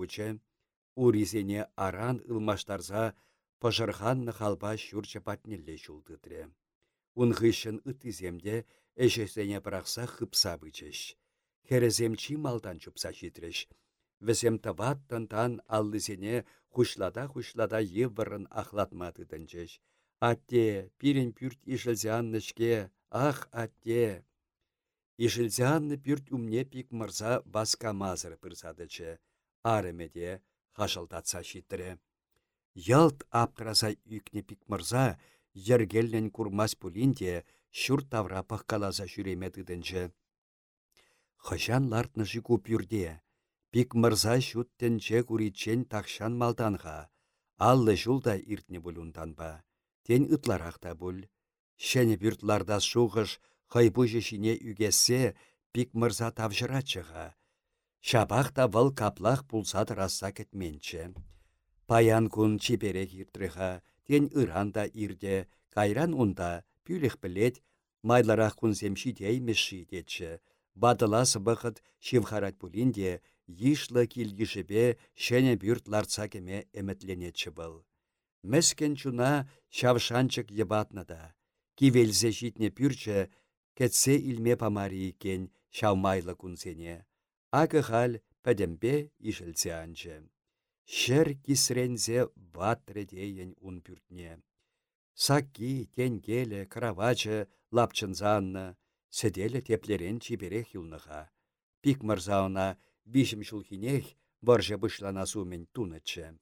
Урисене аран ылмаштарса пăшырханнă халпа çурчче патнелле çултытрре. Унхыщын ытисемде эшесене пырахса хыпса бычеш. Хересем чи малдан чупса. Весем тават тан аллысене хушлада хушлада еввырын ахлатма тытынчеш. Атте, пирен пюрт аннышке, ах, атте. Ишілзянны пүрт умне пик мырза баска мазыр пырсадычы. Арымеде хашылдатса шиттірі. Ялт аптыраса үкне пик мырза, ергеллен курмас пулинде, шүр тавра пахкаласа жүреме тыдынчы. Хышан лартны пик мырза шуттенче куричен тахшан малданға, аллы жулда иртне бұлунданба. Тен ытларақта бұл. Шәне бюртларда шуғыш, хайбужы шине үгесе пик мырза тавжыратчыға. Шабақта вăл каплах пулсат раса кетменче. Паян кун чипере киртрыха, тен ыранда ирде, кайран унда, пюлех білет, майларақ кун земши деймеші детчі. Бадылас бұқыт шивхарат пулинде, йышлы килгішіпе шәне бюрт ларца кеме әмітленетші был. Мәскен чуна шавшанчык ебатнада. Кивелзе житне пюрче, кетсе илме памари кен шавмайлы кунсене. Ағы хал пәдембе ишілсе анчы. Шер кисрензе ватре дейін ун пюртне. Сакки, тенгеле, каравачы, лапчынзанна, седелі теплерен чиберех юлныға. Пик мырзауна бишім шулхинех баржа бұшлана сумен тунычы.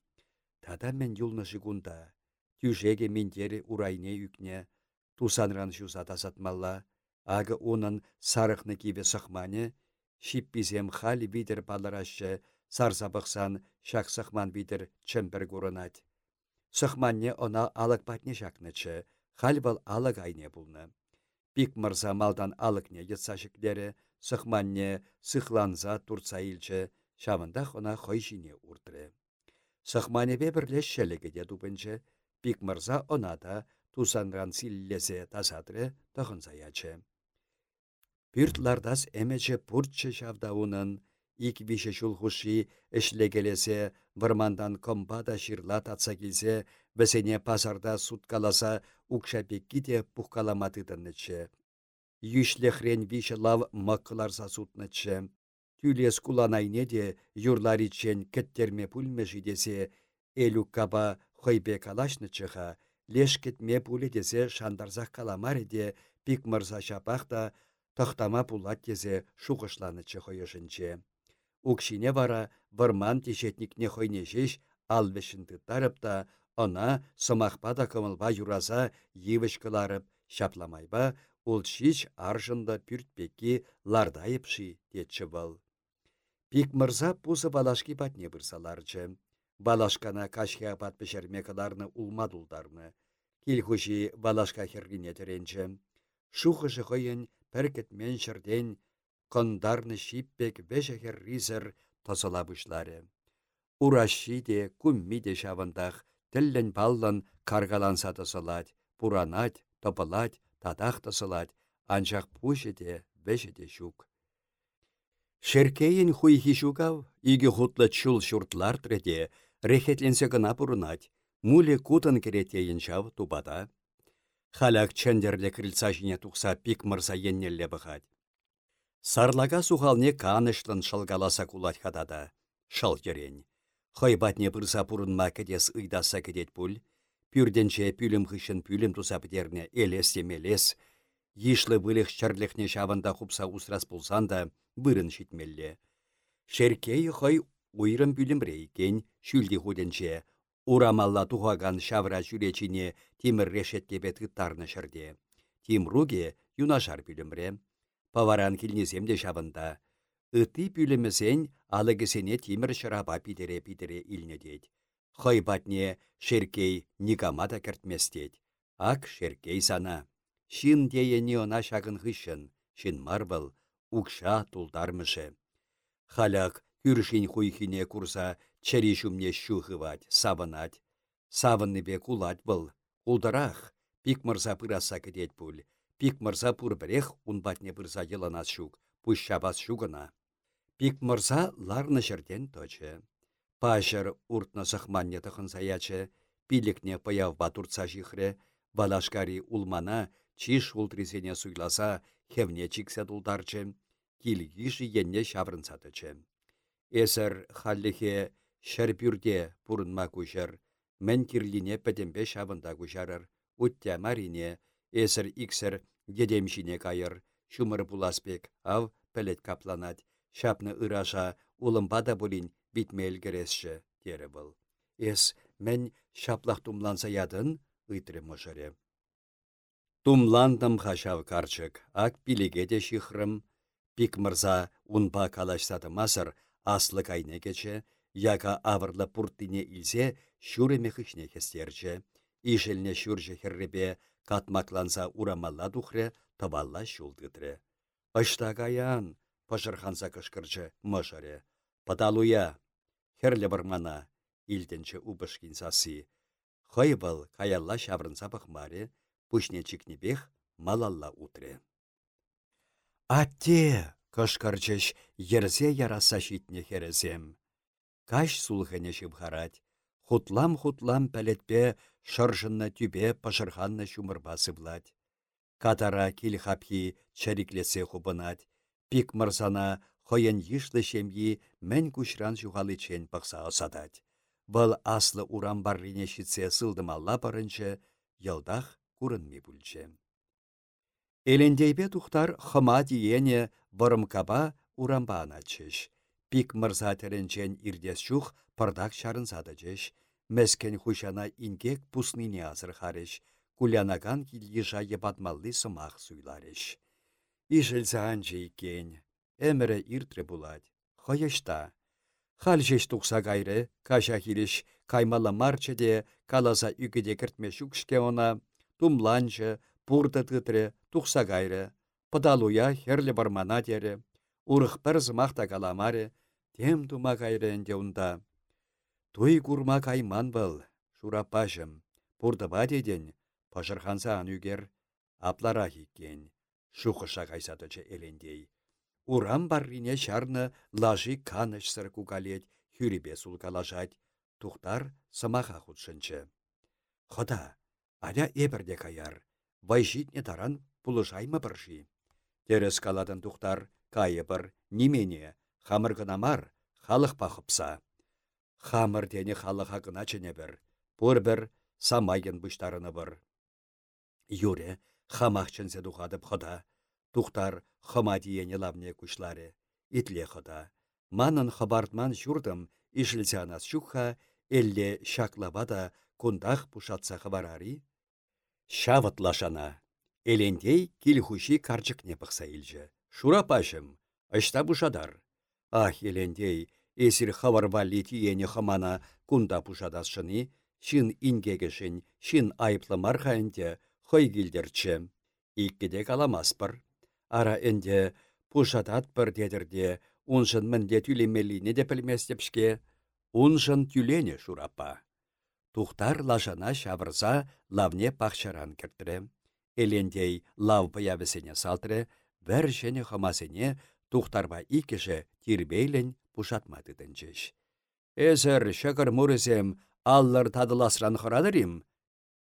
Тада мен юлны жигунда, тюжеге мендері урайне юкне, тусанран жуза тасатмалла, ағы онын сарықны сықмане, Шиппизем хали видер паларашы, сарсабықсан шақ сықман видер чемпер көрінат. Сықманне она алық патне жақнычы, хал был алық айне бұлны. Пик мырза малдан алықне етсашыклері, сықманне сықланза турца илчі, шавындақ она хойшине уртры. Сықманебе бірлес шелігі де дубынчы, пик мырза онада тусанран силлезе тасатры тұхын. Пүртлардас әмече пұртчы шавдауынын, ик више шулхуши эшлегелесе, вырмандан комбада ширла татса келсе, бәсене пазарда суткаласа укшапекки де пухкаламатыдыннычы. Юшлехрен више лав маққыларса сутнычы. Тюлес куланайне де юрларичен кеттерме пульме жидесе, элю каба хойбе калашнычыға, леш кетме пуле десе шандарзақ каламаре де пик мырза шапақта тахтама пулат тезе шухышланычы хойышынче. Укшине вара вырман тешетникне хойнешеш алвешін тыттарып та, она сымақпа да кымылба юраза йывышкыларып, шапламайба, ул шич аржында пүртпекки лардайыпши детчі был. Пик мырза пузы балашки патне бұрсаларчы. Балашкана кашка пат пешермекаларны улмадулдарны. Килхуши балашка хергине хойын пәркет мен шырден, кондарны шиппек вешехер ризер тосыла бұшлары. Ураши де, кумми де шавындақ, тіллен баллан каргаланса тосылад, пуранать, топылать, тадақ тосылад, анчақ пуші де, веші де шук. Шеркейін хуйхи шукав, игі хутлы чул шуртлар треде, рехетленсе гына пурынать, муле кутын керетейін шав тубада. Халяк чендерле крыльца жіне тұқса пик мырза еннелле бұғад. Сарлага сухалне канышлын шалгаласа кулат хадада. Шал ерен. Хойбатне бұрса пұрынма кедес ұйдаса кедет пул. Пүрденче пүлім хышын пүлім туса бідерне елес емелес. Ишлы вылых чарлехне шавында хупса усрас пулсан да бұрын шитмелле. Шеркей хой уйрым пүлім рейкен, худенче, Урамалла тухаган шавра жүречіне тимір решеткебе тұттарны шырде. Тимруге юнашар пүлімре. Паваран кілнесем де шавында. Үті пүлімізен алығысене тимір шыраба пидере-пидере илнедет. Хойбатне шеркей никамада кертместет. Ак шеркей сана. Шин дейені она шағын ғышын. Шин марбыл, укша тулдармышы. Халяк күршін хуйхине курса чәрі шумне шухывать, савынать. Савынны бе кулать был. Улдарах, пик мырза пыраса кедет пуль. Пик мырза пур бірех унбатне пырса йыланас шук, пуш шабас шугына. Пик мырза ларны жерден точы. Пажыр уртна сахманне тұхын саячы, пилікне паявба турца жихре, балашкари улмана чиш ултрисене суйласа, хевне чиксе дулдарчы, килгиші енне. Эсір халлихе Шәрпюрде пурынма кушар, мән кирлине пәтембе шабында кушарыр, үття марине, эсір иксір дедемшіне кайыр, шумыр пуласпек, ав пәлет капланать, шапны ыраша улымба да бұлін битмел кересші. Эс, мен шаплах тумланса ядын, ыйтры мұшыре. Тумландым хашав карчык, ак пилеге де шихрым, пик мырза унпа калашсады масыр, аслы кайне кече, яка авырлы пурттине илсе, шуреме хышне хестерче, ишелне шуржы херребе, катмакланса урамалла тухре, табалла шулдыдре. Ашта каян, пашырханса кышкырчы мышаре. Падалуя, херлі бармана, илтенче убышкин сасы. Хой был каялла шаврынса бахмаре, пушне чикнебех малалла утре. Атте, кышкырчыш, ерзе яраса шитне херезем. Каш сулхыне шыбхарать, хутлам-хутлам пәлетпе шыржынна тюбе пашырханна шумырбасы блать. Катара килхапхи чариклесе хубынать, пик мырзана хойын йышлы шемьи мән күшран чен пықса осадать. Бұл аслы урам баррине шитсе сылдымалла барынчы, йылдах курынми бүлче. Элендейбе тухтар хыма диене каба урамба аначыш. Пик мырза теренчен ирдес чух пырдак шарынсады жеш. Мәскен хушана ингек пусныне азыр хареш. Кулянаган килгиша ебатмалли сымақ суйлареш. Ишілзі анчы иккен, әмірі иртре булать. Хойышта. Хал жеш тұқса гайры, каша хиліш, каймала марчеде, каласа үкіде кіртме шукшке она, тытре, тұқса гайры. Пыдалуя херлі бармана дере, урых бір зымақта каламаре, тем тума әнде унда. Туй курма кайман был, шурапашым, пурдыба деден, пашырханса анюгер, аплара хиккен, шухыша кайсатычы элендей. Урам баррине шарны лажи каныш сыр кукалет, хюрибе сулкалажать, тухтар самаха худшынчы. Хода, аля эбірде каяр, вайжитне таран пулышаймы бірши. Терес каладын тухтар, кайы бір, немене, хамыр гынамар, халық пахыпса. Хамыр дене халық хақына чыне бір, бұр бір, самайын бұштарыны бір. Юре, хамахчынсе духадып хода, тухтар хыма диене лавне кушларе. Итле хода. Манын хабартман шурдым, ишілсе анас шукха, элле шаклаба да кундах пушатса хабарари. Шавыт лашана. Элендей килхуши карчыкне пықса илжі. Шура пашым, ашта бушадар. Ах, элендей, эсір хаварвалли тиене хамана кунда пушадасшыны, шин ингегешін, шин айыплы мархайынде, хой гилдерчі. Иккеде каламаспыр. Ара энде пушатат бір дедірде, уншын мінде тюлемеліне де пілместепшке, уншын тюлене шурапа. Тухтар лажана шавырза лавне пахчаран кіртірі. Элендей лав паявесене салтыры, бір жіне хамасене тухтарба икіше тирбейлен пушатмады дінчеш. Эзір шықыр мұрызем аллар тадыласран хорадырым,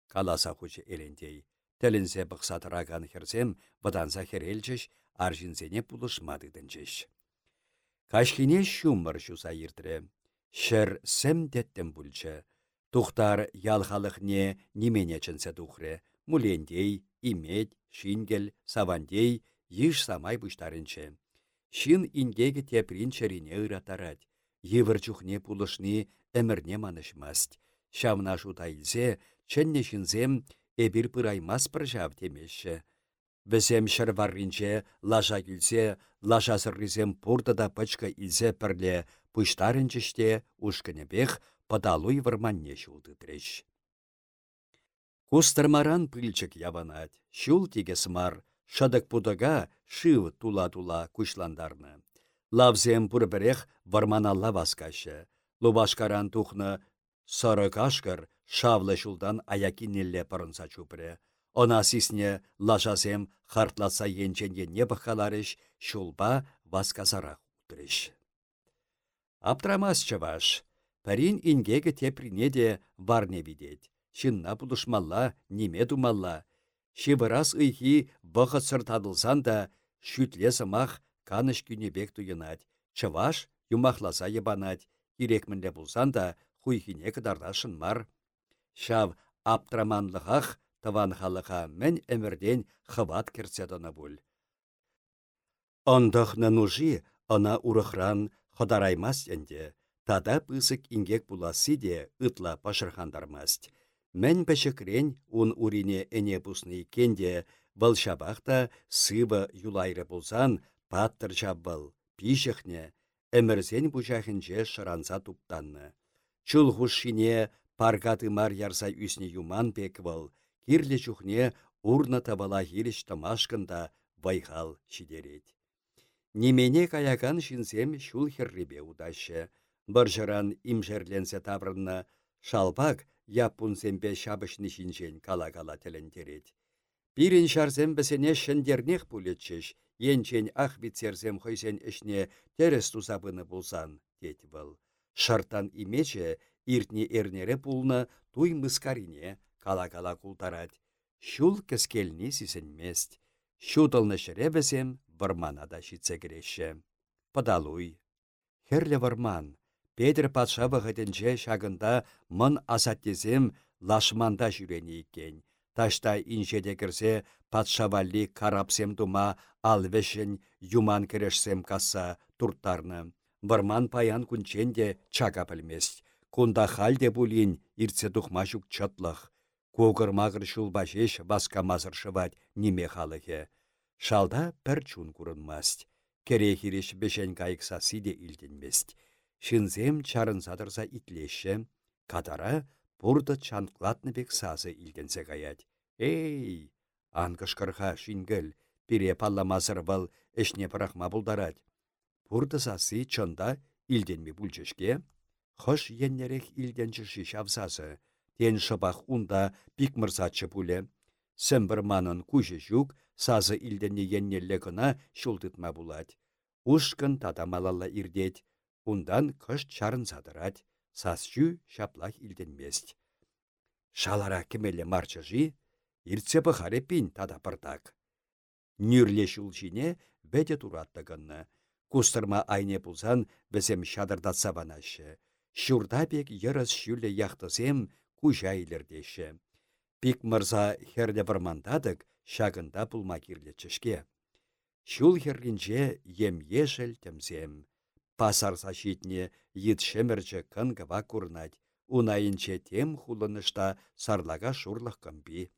каласа хучы элендей. Тәлінсе бұқсатыраган херсем, бұданса херелчеш, аржинсене пулышмады дінчеш. Кашкине шумыр шуса ертірі. Шыр сәм деттім бүлчі. Тухтар ялхалықне немене чынсе тухры. Мулендей, имет, шингел, савандей, еш самай бұштарынчы. Шин ингегі теприн чарине ыратарать. Евір чухне пулышны әмірне манышмаст. Шавна шута илсе, чәнне шинзем эбир пыраймас бір жав темеші. Візем шырварринче лажа күлсе, лажа сырризем пурда пычка илсе пірле пұштарынчыште ушкінебех падалуй варманне треш. Кустырмаран пыльчык яванать, шул тегесмар, шадык пудага шыв тула-тула кушландарны. Лавзем пурбірех варманалла васкашы, лубашкаран тухны сары кашкар шавлы шулдан аякинелле пырынса чупре. Она сисне лажасем хартласа енчен енне бахаларыш, шулба васказара утрыш. Аптрамас чаваш, парин ингеге теприне де варне видеть. Шынна пулышмалла, неме тумалла. Шибырас ыйхи бұғы сыртадылсан да, шүтле сымақ каныш күнебек туйынать. Чаваш юмахласа ебанать, ирекмінле булсан да, хуйхине кыдардашын мар. Шав аптраманлығақ тыван халыға мен әмірден хыват керсе бұл. Ондохны нужи ына урыхран ходараймас енде, тада пысык ингек буласы де ытла пашырхандармаст. Мән пәшікрен ун урине әне пусны кенде, бұл шабақта сыбы юлайры болсан, паттыр жаббыл, пишіхне, әмірзен бұжахынже шыранса туптанны. Чул хушшине паргаты мар ярса үсіне юман пек был, кирлі чухне урна табала хиріш тамашкында вайхал шидерет. Немене каякан шинсем шул херребе удашы. Бұржыран имжерленсе таврынна шалпак япунсемпе шабышны шинчен кала-кала тілінтерет. Пирин шарсем бісене шындернех пулетчеш, енчен ахвицерсем хойсен ішне терес тусабыны болсан, деді был. Шартан имече иртне эрнере пулна туй мыскарине кала-кала култарать. Шул кескелни сисенмест. Шутылны шеребесем вармана да шитсе. Падалуй. Херле варман, Петр патша вғытінче шагында мын асаттезем лашманда жүрені екен. Ташта инжеде кірсе патшавалли карапсем тума алвешін юман керешсем каса турттарны. Варман паян күнченде чака білмес. Кунда халде булин ирце тухма жүк чатлық. Когыр мағыр шулбашеш баска мазыр шывать неме. Шалда пір чун күрінмаст. Керехиреш бешен кайықса сиде. Шынзем чарын садырса итлеші, катара бұрды чанклатны бек сазы илгенсе каять. Эй, анкышкырха шингіл, пире палламазыр был эшне пырахма бұлдарад. Бұрды сасы чында илденме бүлчешке, хош еннерек илденчіші шавсасы, тен шыбақ унда пик мырзатшы пуле. Сәмбір манын күші жүк, сазы илденне еннелі кына шултытма булать. Ушкын тадамалала ирдет, Ундан кыш чарын садырать, сасчу шаплах илденмест. Шалара кемелле марчыжи, иртсе пăхаре пин тада пыртак. Нүрле çулчине бәте туратты Кустырма айне пулсан бізем шадырдатса банашы. Шурда пек йырыс шүлі яқтысем кужа илердеші. Пик мырза херде вармандадык шагында пулма кирлечешке. Шул херлинче ем ешел темсем. Пасарса щитне йыт шемерче кынгыва курнать. Унайынче тем хулынышта сарлага шурлық кымпи.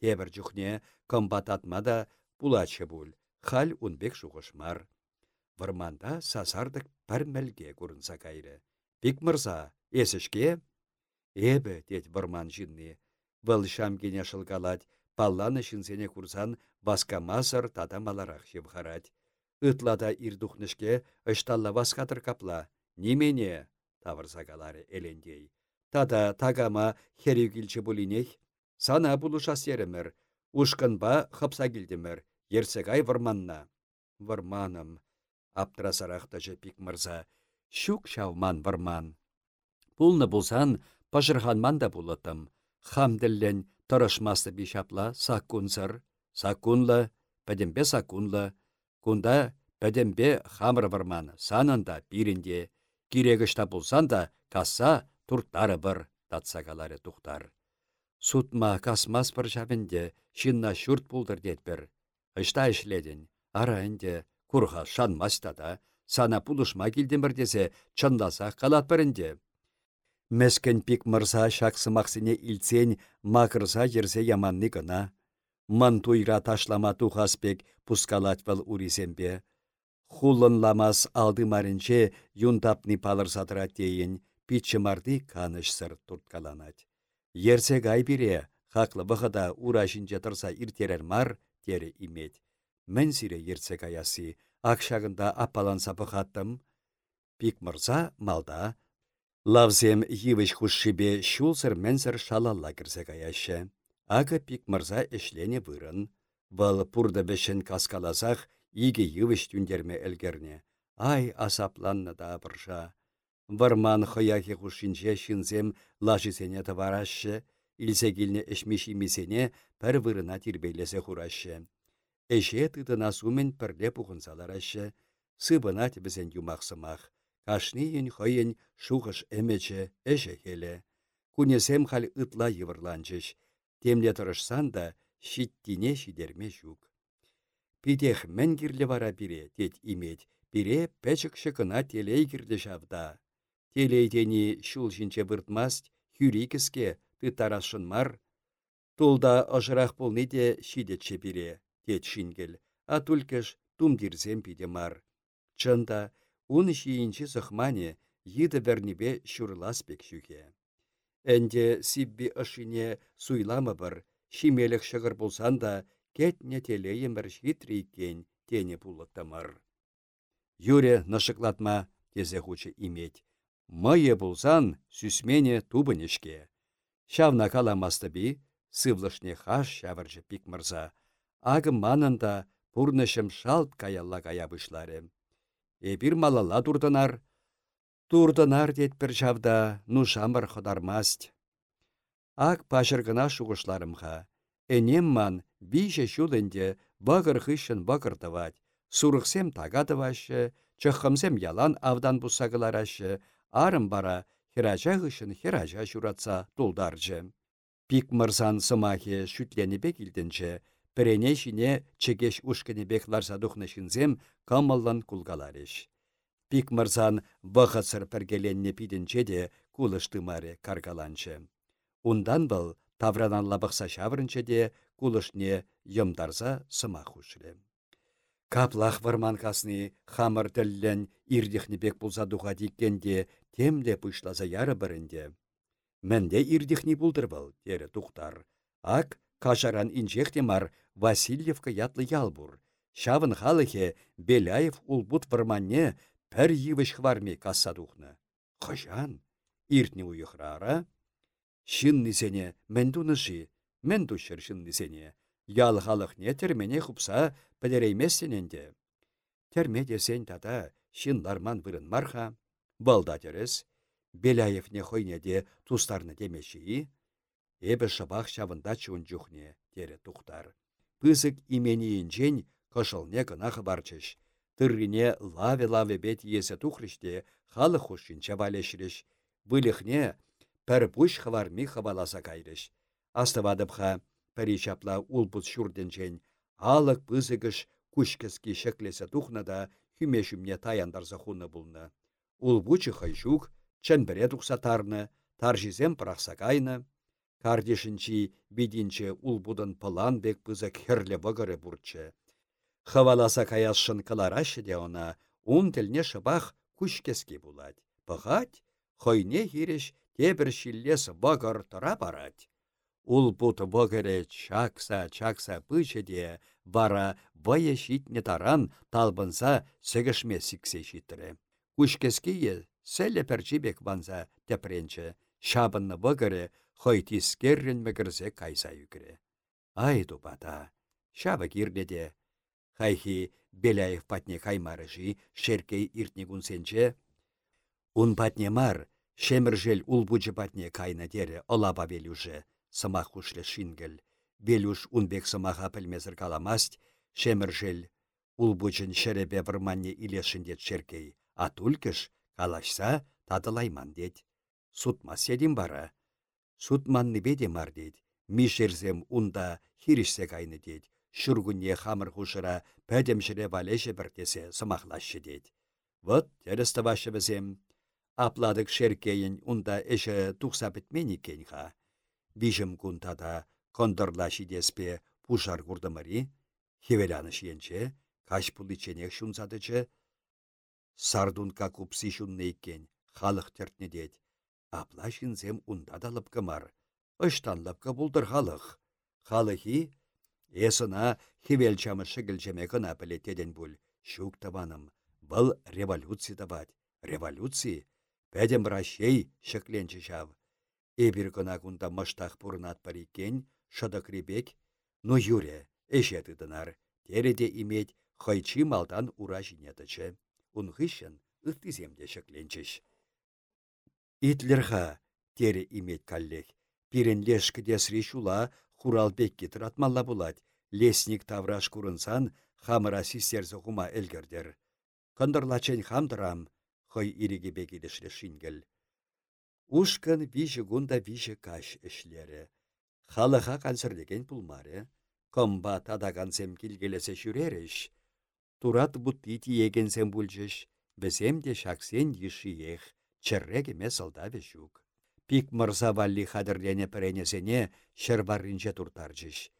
Тебір жүхне кымбататма да пулачы буль. Хал унбек шуғышмар. Вырманда сасардық пір мәлге курынса кайры. Пик мырза, есішке? Эбі, дед вырман жинны. Вăл шамкене шылгалать, палланы шинсене курсан васкамасыр тадамаларақ шевхарать. Ытлада ирдухнышке ышталла васқатыр капла. Немене? тавырса калары элендей. Тада тагама херюгилче булинех. Сана булушас еремір. Ушкынба хапса килдемір. Ерсегай варманна. Варманым. Аптырасарақта пик мырза. Шук шавман варман. Пулны булсан, пажырханман да булытым. Хамділлен тұрышмасы бишапла сакунсыр. Сакунлы, пәдембе сакунлы. Кунда пәдембе хамыр варман санында пирінде, кирегішта болсан да касса турттары бір татсагалары тухтар. Сутма касмас бір жабінде шинна шүрт бұлдыр бір. Ышта ішледін, ара әнде, курға шанмаста да, сана пулышма бір десе чындаса қалат бірінде. Мәскін пик мырза шақсымақсыне илцен мақырса ерсе яманны. Ман туйра ташлама тухаспек пускалать вăл урисемпе. Хуллынламас алды маринче юнтапни палыр сатыра тейін, питчі марды канышсыр турткаланать. Ерсе гай бире, хаклы бұғыда урашинче тұрса иртерер мар, тере имет. Мен сире ерсе каясы, акшағында апаланса бұғаттым. Пик мұрса малда, Лавзем йывыш хушшибе шулсыр менсір шалалла кірсе каяшы. Ага пик мырза эшлене вырын. Бұл пурда бешін каскаласақ, иге йывыш түндерме әлгерне. Ай, асапланны да бұрша. Варман хыяхи хушинче шинзем лашисене таварашы, илсе килне эшмеш имесене пір вырына тирбейлесе хурашы. Эше тытына сумен пірле пухынсаларашы, сыбынат бізен юмақсымақ. Кашниен хойын шуғыш әмече эше хеле. Кунесем хал ытла йывырланчыш. Темле тұрышсан да, шиттине шидерме жүк. Пидех мен кирлі вара бире, дед имет, бире пәчік шықына телей кирлі жавда. Телейдені шул жинче выртмаст, кіске, ты тарашын мар. Тулда ажырақ болны де шидетші бире, дед шингел, а түлкіш тумдирзем пиде мар. Чында, ун шиінчі зықмане, еді вернебе шурласпек шүге. Әнде сибби ашине суйламы бір, шимелік шығыр болсан да, кетне телейім бір шитри кен тене пулықтамыр. Юре нышықлатма тезе хучы иметь. Мые булсан сүсмене тубынешке. Шавна каламасты би, сывлышне хаш шавыржы пик мырза. Агы манында пурнышым шалт каялла кая бұшлары. Эбір малала турдынар, турдынар дет бір шавда ну шамыр қыдармаст. Ак пашыргына шуғышларымға, Энем ман бише шулынде бағыр хышын бағырдывать, сурықсем тагадывашы, чыққымсем ялан авдан бұсағыларашы, арым бара хиража хышын хиража журатса тулдаржы. Пик мырзан сымахе шүтленебек илдінче, пірене шіне чекеш ларса духнышынзем камаллан кулгаларыш. Пик мырзан бұғытсыр піргеленне пидінче де кулыштымаре каргаланчы. Ундан бұл тавранан лабықса де кулышне йымдарса сыма хушле. Каплах варман тіллен ирдихнебек пулса дуға диккенде темле пышласа яры бірінде. Менде ирдихни булдыр был, дері тухтар. Ак, кашаран инжехтемар Васильевка ятлы ялбур. Шавын халыхе Беляев улбут варманне пір йывыш хварме касса тухны. Хыжан, иртне уйықрара, Шыннисене мен туныши, мен тушыр шыннисене. Ял халықне термене хупса пілереймесененде. Терме десен тата шынларман вырын марха, балда терес, Беляевне хойнеде тустарны демеші, Эбі шабақ шавында чуын жүхне, тере тухтар. Пызык именейінчен кышылне гына хабарчыш. Тыррине лаве-лаве бет есе тухрыште халық хушинча валешреш. Вылихне пір бұш хварми хабаласа кайрыш. Астывадыпха пәрі шапла улпут шурденчен, алық пызыгыш күшкіскі шеклесе тухнада хүмешімне таяндарза хуны бұлны. Улбучы хайшук, чәнбіре тұқсатарны, таржизем прақсакайны, кардешінчі бидинче улбудын пылан бек пызык херле бұғыры бұрчы. Хаваласа каясшын кыларашы де она, ун тілне шыбақ күшкеске булать. Бұғать, хойне хиреш Тебір шиллес бұғыр тұра барад. Ул бұт бұғыры чакса-чакса де бара вая шитне таран талбынса сігішме сіксе шитірі. Күшкескейе сәлі пәрчібек банза тепренчі, шабынны бұғыры хойтискеррін мүгірзе кайса юкірі. Ай бата, шабы кирнеде. Хайхи Беляев патне каймарыжи шеркей иртнегун сенче. Ун патне мар, Шеміржел улбучы патне кайна дере олаба велюже, сымақ хушле шингел. Велюш унбек сымаға пілмезір каламаст, шеміржел улбучын шеребе вырманне илешіндет шеркей, а тулкіш калашса тадылайман дед. Сутма седім бара. Сутманны беде мар дед. Мишерзем унда хирішсе кайны дед. Шүргүнне хамыр хушыра пәдемшіре валеше біртесе сымақлашы дед. Вот, тересті башы бізем, Апладык шеркейін унда эші тухса бітмен ха. Бижім кунтада кондырла шидеспе пушар курдымыри, хевеляныш енче, каш пуличенек шунзадычы, сардунка купси шунны иккен, халық тертнедет. Апла шинзем унда да лыпкымар, ыштан лыпкы булдыр халық. Халықи, эсына хевел чамы шыгілчеме кына пілетеден бұл, шук табаным, бұл революция табад. Революция Пәдем рашей шықленчі жав. Эбір кына кунда маштақ пұрнат парикен, шыдық ребек, но юре, эше тыдынар, тереде иметь хайчи малдан ура жинетычы. Унхышын ықтиземде шықленчіш. Итлерха, тере иметь каллех, пиренлешкі десри шула хуралбек кетіратмалла булать, лесник тавраш курынсан, хамыра систерзі хума әлгірдер. Кындырлачен хамдырам, хой ириге бекелешле шингел. Ушкан виже гунда виже каш эшлері. Халыға кансырлеген пулмаре, Комба тадагансем килгелесе шүреріш. Турат бутти тиегенсем бүлжіш, бізем де шаксен ешиех, чыррегеме сылдаве шук. Пик мырза валли хадырлене піренесене шырбарринче туртаржыш.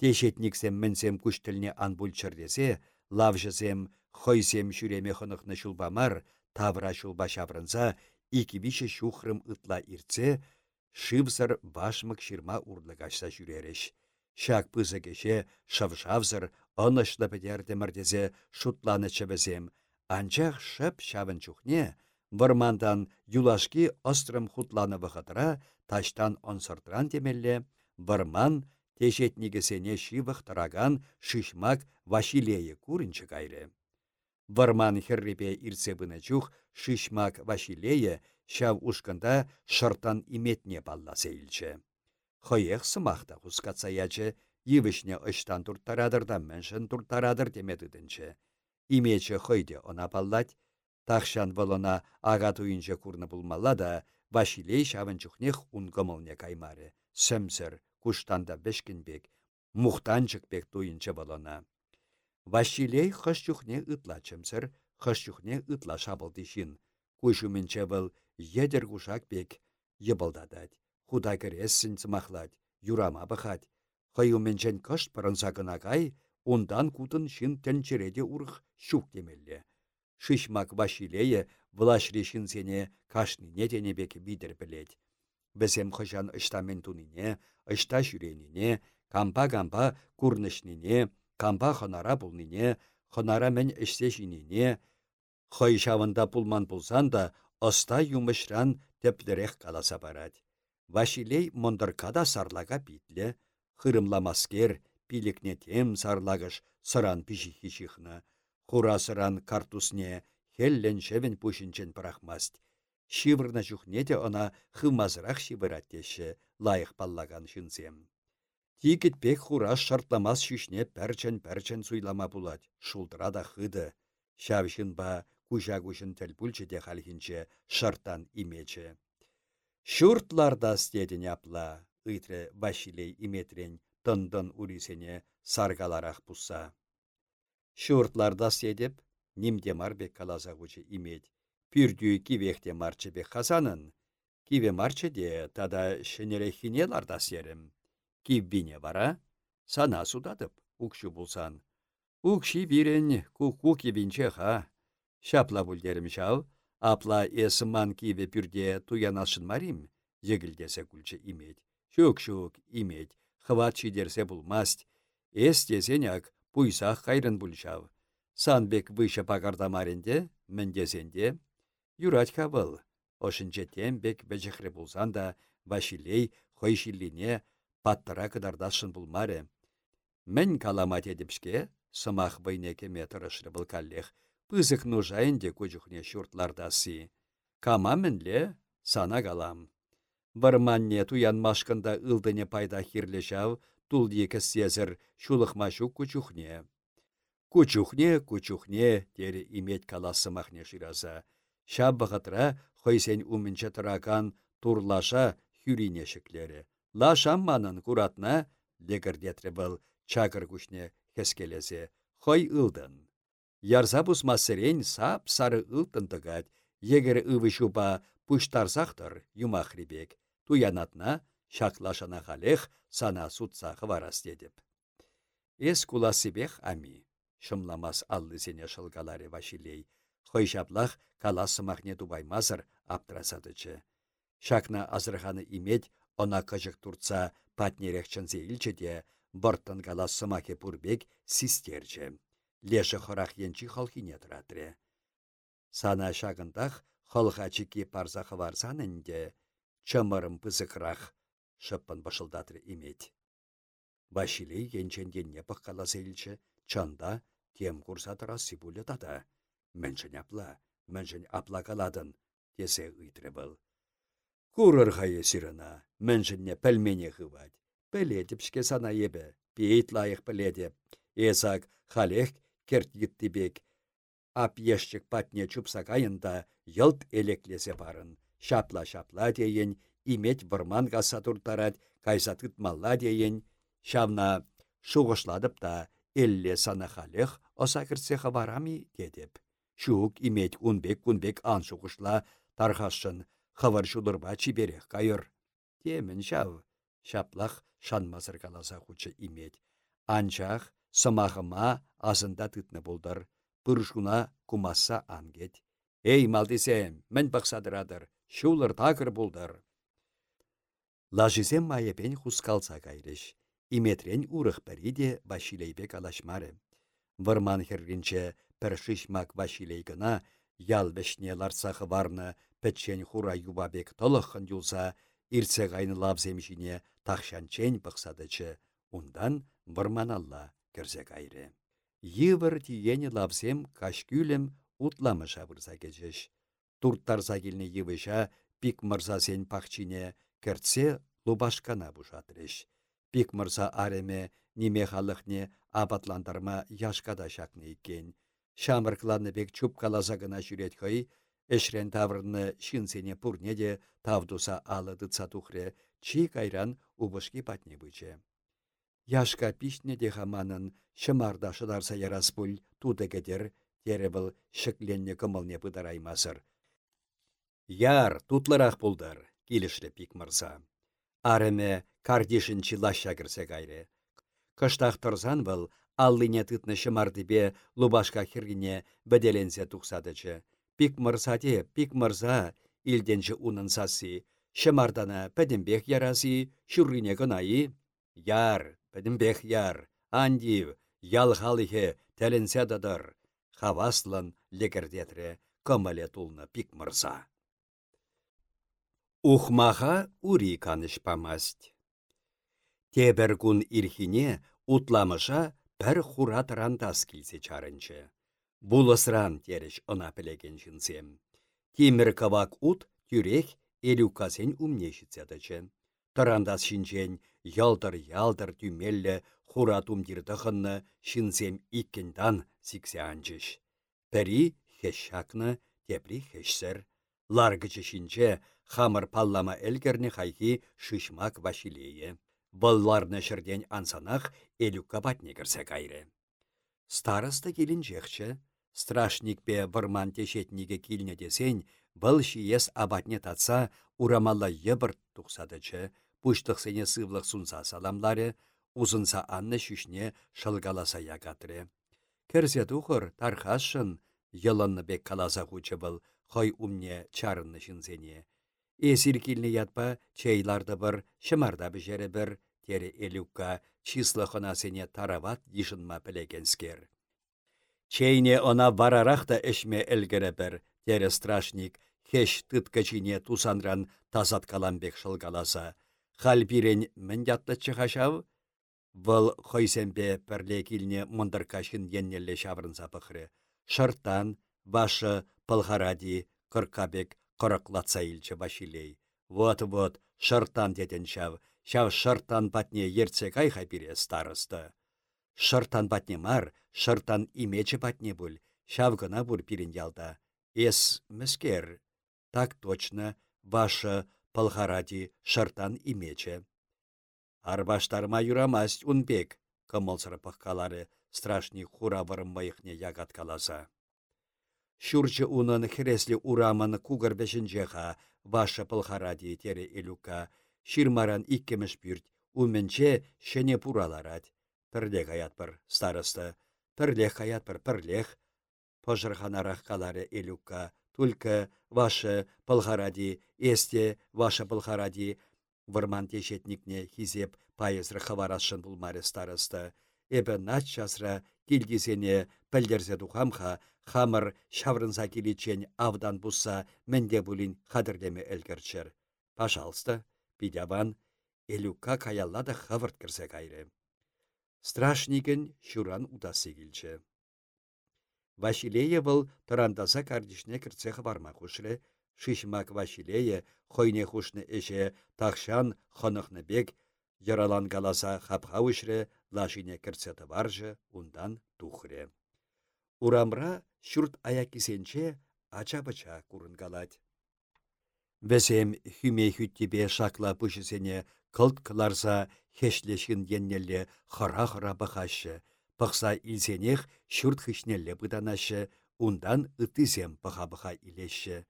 Тешетниксем мінсем күштіліне анбул чырдесе, лавжысем, хойсем шүреме хынықны шулбамар, тавра шулба шаврынса, икибише шухрым ытла ирце, шывсыр башмык ширма урлыгашса жүререш. Шак пызы кеше шавшавзыр ынышлы бідер демірдезе шутланы чебізем. Анчах шып шавын чухне, вырмандан юлашки острым хутланы вғытыра, таштан онсыртран темелле, вырман тешетнігісене шивық тұраган шишмак Василее курынчы кайры. Вырман херрепе ирсебіні чух шишмак Василее шав ушкында шыртан иметне балласа илчі. Хойех сымақта хускатса ячы, йывышне ыштан турттарадырдан міншін турттарадыр демедідінші. Имечі хойде она паллать, тахшан волона ага туйынче курны булмалла да, Василей шавынчухнех унгымылне каймары. Сөмсір, куштанда бешкінбек, мухтанчык бек туйынче волона. Василей хышчухне ытла чымсыр, хышчухне ытла шабылдышын. Кушуменче был едер кушак бек йыбылдадать. Худа керессін цымахлать, юрама бахать. Хыюменчен кышт пырынса кай, ондан кутын шин тәнчереде урх шук демелле. Шишмак Василее влашрешін сене кашнине денебек бидер білет. Бізем хыжан ыштамен тунине, ышта жүренине, кампа-кампа курнышнине, кампа хынара пулнине, хынара мен ішсе жинине, хой шавында пулман пулсан да, Оста юмышран теплерех каласа барать. Василей мондыркада сарлага битле, хырымламаскер, пилікне тем сарлагыш сыран пишихишихна. Хура сыран картусне хеллен шевен пушинчен парахмаст. Шивырна жүхне де она хымазырақ шивыраттеші лайық паллаган шынсем. Тикет хура шартламас шишне пәрчен-пәрчен суйлама булать, шулдыра да хыды. Шавшын ба кужа кужын тіл де халхинче шартан имече. Шуртларда стедін апла, ыйтры Василей иметрен тындын урисене саргаларақ пуса. Шуртларда стедіп, нимде марбек каласа кучы имет. Пүрдүй кивехте марчы бек хасанын. Киве марчы де тада шенерехине ларда серім. Кивбине вара, сана судадып, укшу булсан. Укши бирен ку-ку кивинче ха. Шапла бүлдерім шау, апла есіман киве пүрде туянашын марим, егілдесе күлчі имет. Шук-шук имет, хват чидерсе булмаст. Эс пуйсақ қайрын бүлшау. Санбек выша пағардамарінде, міндесенде, юрать кабыл. Ошынче бек бәжіхрі булсан да, Василей хойшиллине паттыра кыдардашын булмаре. Мен каламат едіпшке, сымақ бейнеке метрышры бұл каллех, пызык нужайынде көжіхне шуртлардасы. Кама мінле, сана калам. Варманне туянмашкында ылдыне пайда хирлешав, тул екі сезір шулықмашу күчухне. Күчухне, күчухне, тері имет каласымахне шираза. Шаббағытра хойсен умінче тұракан турлаша хүрине шіклері. Лашам манын куратна, легірдетрі бұл чакыр күшне хескелезе. Хой ылдын. Ярса масырен сап сары ылтындығат, егер ывы шуба пуштарсақтыр юмахрибек. Туянатна шаклашана халех сана сутсағы варас дедіп. Эс куласыбех ами. Шымламас аллы сене шылгалары Вашилей. Хойшаплах каласымахне дубаймазыр аптрасадычы. Шакна азырханы имет, она кыжық турца патнерек чынзе илчеде, бұрттын каласымаке пурбек систерче леші хырах енчі халхине тұратыры. Сана шағындақ халха чеки парзақы варсан інде, чымырым пызықырақ шыппын башылдатыр имет. Вашилей енченденне пыққаласы елчі, чанда тем курсатыра сибулі тата. Міншін апла, міншін апла каладын, десе ұйтры бұл. Курыр хайы сирына, міншінне пәлмене хывать. Пелетіпшке сана ебі, пейт лайық піледеп. Эсак халех керт бек. Ап ешчік патне чупса кайында йылт элеклесе барын. Шапла-шапла дейін, имет бұрман каса туртарад, кайса тытмалла дейін, шавна шуғышладып та, элле санахалех оса кірсе хабарами дедеп. Шук имет кунбек-кунбек ан шуғышла тархашын хавар шудырба чиберех кайыр. Темін шав, шаплах шанмазыр каласа хучы имет. Анчах самахыма азында тытны болдар. Пыршуна кумасса ангет. Эй, малдисем, мен бақсадырадыр, шулыр тагыр болдар. Лажизем майепен хускалса кайрыш. Иметрен урых пәрі де Василейбек алашмары. Вырман херринче пәршишмак Василей гына, ял вешне ларсахы варны пәтчен хура юбабек толықын юлса, ирце ғайны лавзем жіне тақшанчен бұқсадычы, ундан вырман алла кірзе кайры. Йывыр тиені лавзем кашкүлем утламыша вырса кечеш. Турттарса келіне йывыша пик мырза сен кіртсе лубашкана бұшатырыш. Пик мырза ареме неме халықне апатландарма яшкада шакны иккен. Шамыркланы бек чуп каласа гына жүрет хой, эшрен таврны шинсене тавдуса алы дыца тухре, чи кайран убышки патне быче. Яшка пишне де хаманын шымарда шыдарса ярас туды кедер, тере был шекленне кымылне пыдараймасыр. Яр, тутлырах пулдар, килішлі пик мырза. Ареме кардишін чилаща кірсе кайры. Кыштақ тұрзан бұл, аллыне тытны шымардыбе лубашка хиргіне бәделенсе тұқсадычы. Пик мырза де, пик мырза, илденші унын сасы, шымардана пәдімбек ярасы, шүррине гынайы. Яр, пәдімбек яр, андив, ялғалыхе тәленсе дадыр. Хаваслын лекердетре көміле тулны пик мырза. Ухмаха ури канышпамасть. Тебір күн ирхине утламыша пір хуратыран тас келсе чарынчы. Булысран тереш ына пілеген жынсем. Тимір кавак ут тюрех элюкасен умнешіцедічі. Тұрандас шинчен ялдыр-ялдыр тюмеллі хурат умдирдіғынны шинсем иккендан сиксе анчыш. Пәрі хешшакны тепри хешсір. Ларгычы шинче хамыр паллама элгерне хайхи шишмак Василие. Бұлларны шырден ансанах элюкка батне кірсе кайры. Старыста келінжекші, страшник бе вырман тешетніге килне десен, бұл шиес абатне татса урамалла ебір тұқсадычы, пұштықсене сывлық сунса саламлары, узынса анны шүшне шылгаласа ягатры. Керзе тухыр тархашын, йылынны бек каласа хучы бұл, хой умне чарынны. Килне ятпа чайларды бір, шымарда бішері бір, тере элюкка числы хынасене тарават дишынма пілегенскер. Чейне она варарақ та әшме әлгірі бір, тере страшник, хеш тыткачине тусанран тазат каламбек шылгаласа. Хал бирен мін чыхашав? Вăл хойсембе пірле килне мындыркашын еннелле шаврынса пықры. Шыртан, вашы, пылхаради, кыркабек, қырықлатса илчі башилей. Вот-вот, шыртан деден шав, шав шыртан патне ерце кайха бире старысты. Шыртан патне мар, шыртан имечі патне бүл, шав гына бұр пирин ялда. Эс міскер, так точно, ваша пылхаради шыртан имечі. Арбаштарма юрамасть унбек, кымылсыр пыққалары страшни хура вырымбайықне ягат каласа. Шурчы унын хіреслі урамын кугар бешінжеха, ваша пылхаради тере илюка, ширмаран иккемеш бүрт, уменче шене пураларад. Пірлех аятпыр, старысты, пірлех аятпыр, пірлех. Пожырханарах калары илюка, только ваша пылхаради, есте ваша пылхаради, вырман тешетникне хизеп пайызры хаварашын булмары старысты. Эбі жасра килгизене пілдерзе духамха хамыр шаврынса киличен авдан бұсса менде бұлін қадірлеме әлгірчір. Пожалуйста, бидябан, элюка каяллада хавырт кірсе кайры. Страшниген шуран удасы келчі. Василея был тарандаса кардишне кірце барма хушры, шишмак Василея хойне хушны эше тахшан хонықны бек, яралан галаса хапха лашине кірце варжы, ундан тухре. Урамра шүрт аякисенче ача-бача курынгалать. Вәсем хүме хүттебе шакла пүшісене кылт кыларса хешлешін еннелі хыра-хыра бұқашы, пықса илзенех шүрт хышнелі бұданашы, ундан ытызем бұға-бұға илеші.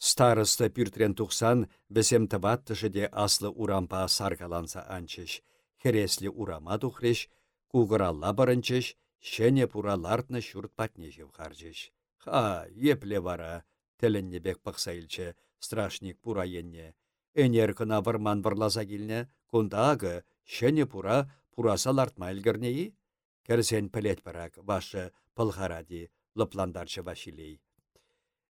Старысты пиртрен тухсан, бізем тываттышы де аслы урампа саргаланса анчыш. Хереслі урама тухреш, кугыралла барынчыш, шене пура лартны шүрт патне харжыш. Ха, епле вара, тілінне бек пықса илчі, страшник пура енне. Энер кына варман варласа келне, кунда ағы, шене пура пураса лартма илгірнеи? Керсен пілет барак, вашы пылхаради, лыпландарчы вашилей.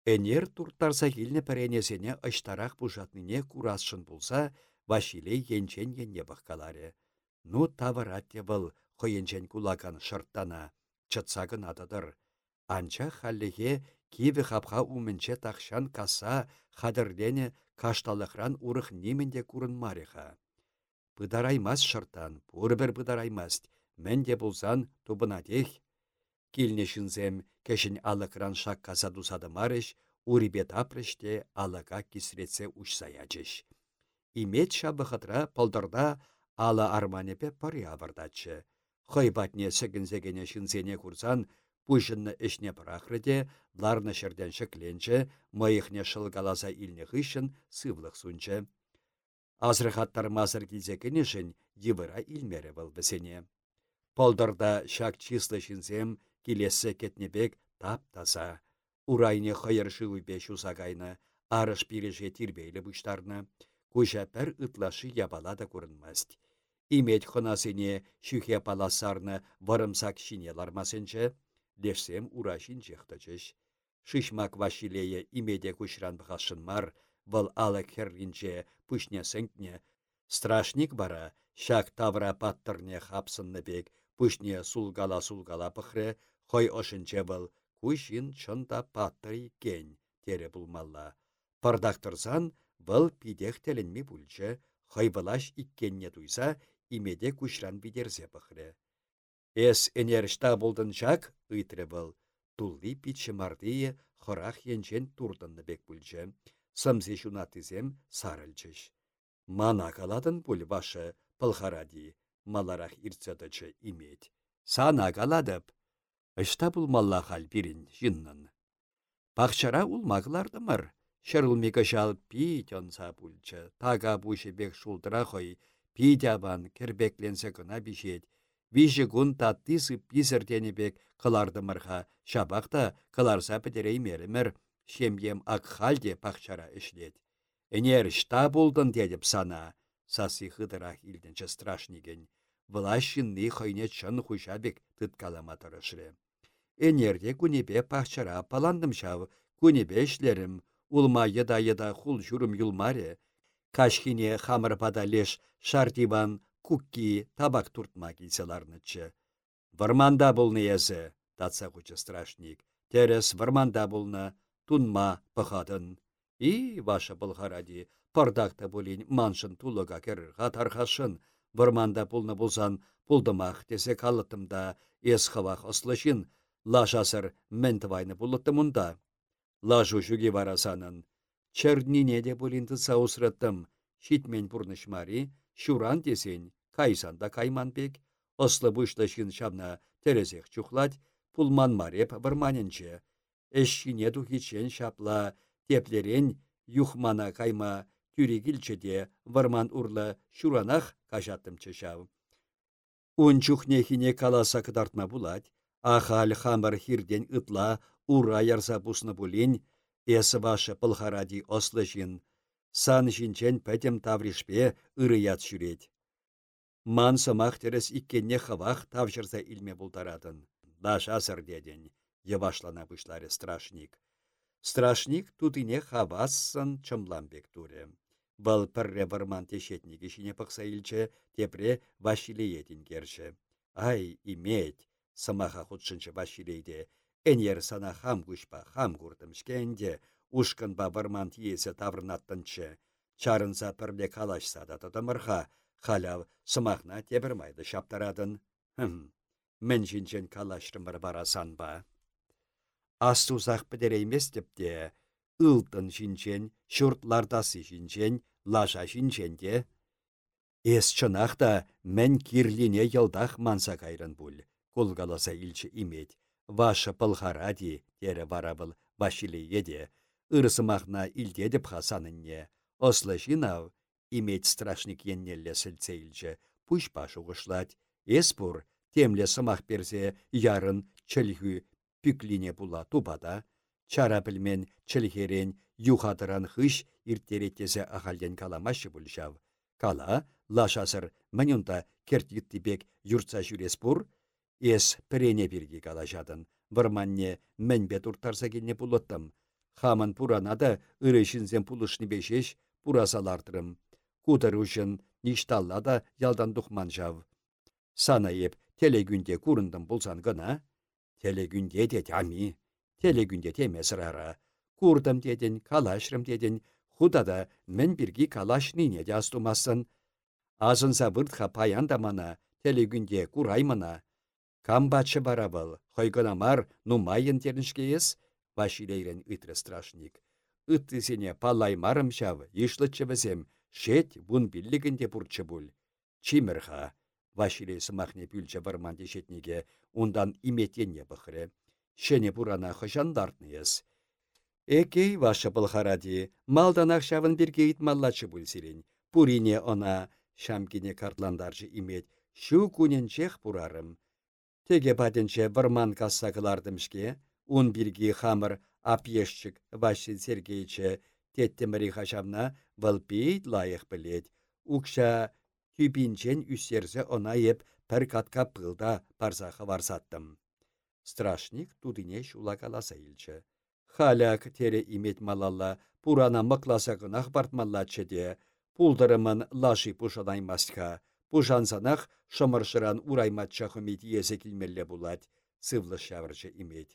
Энер турттарса келіне пәренесене ыштарақ бұжатныне курасшын болса, Василий енчен енне баққалары. Ну таваратте бұл қойенчен кулакан шырттана, чытсагын адыдыр. Анча халлеге киві хапха умінче тақшан каса хадырлене кашталықран урық немінде курын мариха. Бұдараймас шырттан, бір бұдараймас, менде болсан тубынадех, Килнешінзем кешін алықран шак каса дусады марыш, урибет алыға кисретсе ұшсаячыш. Имет шабықытра пылдырда ала арманепе авырдачы. Хойбатне сігінзегене шынзене курсан, пұшынны ішне пырақрыде, ларны шырден шықленчі, мойықне шылгаласа илне хышын сывлық сунчы. Азрыхаттар мазыр килзекенешін евыра илмері был бісене. Полдырда шак числы шинзем Келесі кетнебек тап-таза. Урайне хайыршы үйбе шузагайны, арыш пиреше тирбейлі бұштарны, көжа пәр ытлашы ябала да көрінмаст. Имет хонасыне шүхе паласарны варымсак шине лармасынчы, лешсем урашин жехтачыш. Шишмак вашилее имеде күшран бұқашын мар, вăл алы херринче пүшне сэнкне. Страшник бара, шак тавра паттырне хапсынны бек, пүшне сулгала-сулгала пықры, Хой ошынче был, кушин чонда паттыр кен, тере булмалла. Пардақтырсан, был пидех теленми бүлчі, хой былаш иккенне туйса, имеде кушран бидерзе пықры. Эс энершта болдын жак, ыйтры был, тулли питші мардые, хорах енчен турдынны бек бүлчі. Сымзе шунатызем сарылчыш. Мана каладын бүл башы, пылхаради, маларах ирцедычы имет. Сана каладып, Ышта малла хал пирин жиннын. Пахчара улмағлардымыр. Шырылмекі жал пи тонса пульчы. Тага бек шулдыра хой. Пи дябан кірбекленсе кына бишет. Виші гун таттысы писіртені бек қылардымырға. Шабақта қыларса пітерей мерімір. Шемем ак халде пахчара ішлет. Энер шта болдын дедіп сана. Сасы хыдырақ илденче страшниген. Влащынны хойне чын хушабек тыткалама тұрышыры. Энерде күнебе пахчара паландым шав, күнебе ішлерім, улма еда-еда хул жүрім. Кашхине хамыр пада леш шартиван кукки табак туртма келселарнычы. Варманда болны езі, татса хучы страшник. Терес варманда болны, тунма пахатын. И, ваша бұлғаради, пардакта болин маншын тулыға керірға тархашын, варманда болны болсан, пулдымақ десе калытымда, ес хавақ ослышын, лашасыр мен тывайны бұлытты мұнда. Лашу жүге варасанын. Черднине де бұлінді саусраттым. Шитмен бұрнышмари, шуран десен, кайсанда кайманбек. Ослы бұшлышын шабна терезек чухлать, пулман мареп барманенче. Эшшине тухичен шапла, теплерен юхмана кайма тюрегілчеде варман урлы шуранах кажаттым чешав. Унчухнехине каласа кыдартма булать, Ахал хамыр хирден ытла ура ярса пусны пулин, эсі вашы пылхаради ослы жин. Сан жинчен пәтем тавришпе ырыят жүрет. Ман сымақ терес иккенне хавах тавжырса илме бұлтарадын. Даш асыр деден, евашлана бұшлары страшник. Страшник тутыне хавассын чымламбек туре. Бұл пірре варман тешетнеге ішіне пықса илче, тепре вашилеетін керші. Ай, иметь, Самаха хутшынчы башилейде. Энер сана хам күшпа хам ба варман тиесе таврнаттынчы. Чарынса пірле калашса да тұтымырға, халяв сымахна тебірмайды шаптарадын. Хм, мен жинчен калашрымыр барасан ба. Астузақ бідереймес депте, ылтын жинчен, шуртлардасы жинчен, лаша жинченде, Эс чынақта мән кирлине йылдах манса кайрын бұл. Кулгаласа илчі имет. Ваша пылхаради, тере варабыл Василий еде. Ырсымақна илдедіп хасанынне. Ослы жинав, иметь страшник еннелле сілце илчі. Пуш пашу ғышлать. Эспур, темле сымақ берзе ярын чілгі пүклине була тупада. Чара білмен чілхерен юхатыран хыш ирттереттесе ағалден каламашы бұлшав. Кала, лашасыр мінюнта керттіктіпек юртса жүрес бұр, ес пірене бірге калашадын. Вырманне мәнбе туртарса келне пулыттым. Хамын пуранада ырышынзен пулышны бешеш пурасалардырым. Кудыр ұшын ништалла да ялдан дұхман жав. Сана еп телегүнде курындым болсан гына. Телегүнде де тями, телегүнде темес рара. Курдым дедін, калашрым дедін, худада мен біргі калаш нине де астумасын. Азынса выртха паянда мана, телегүнде кураймына. Камбачы барабыл, хойгынамар нумайын тернішкеес, Василейрен ытры страшник. Ыттысене палаймарым шав, ишлытчы візем, шет бун биллігінде бұрчы бұл. Чимірға, Василий сымахне пүлчі барман дешетнеге, ондан иметенне бұқыры. Шене бұрана хыжандартныйыз. Экей ваша бұлхаради, малдан ақшавын бірге итмаллачы бұл сирен. Пурине она шамкине картландаржы имет, шу чех бұрарым. Теге баденче варман кассакылардымшке, ун бірге хамыр апешчік Василий Сергеевиче теттемірі хашамна вăлпейт лайық білет. Укша тюбинчен үсерзе она еп пір катка пылда парзахы варсаттым. Страшник тудыне шула каласа илчі. Халяк тере имет малалла пурана мықласа гынах бартмаллачы де, пулдырымын лаши пушадаймастка, пушансанах шымыршыран урайматча хымет есе килмелле булать, сывлы шавырчы имет.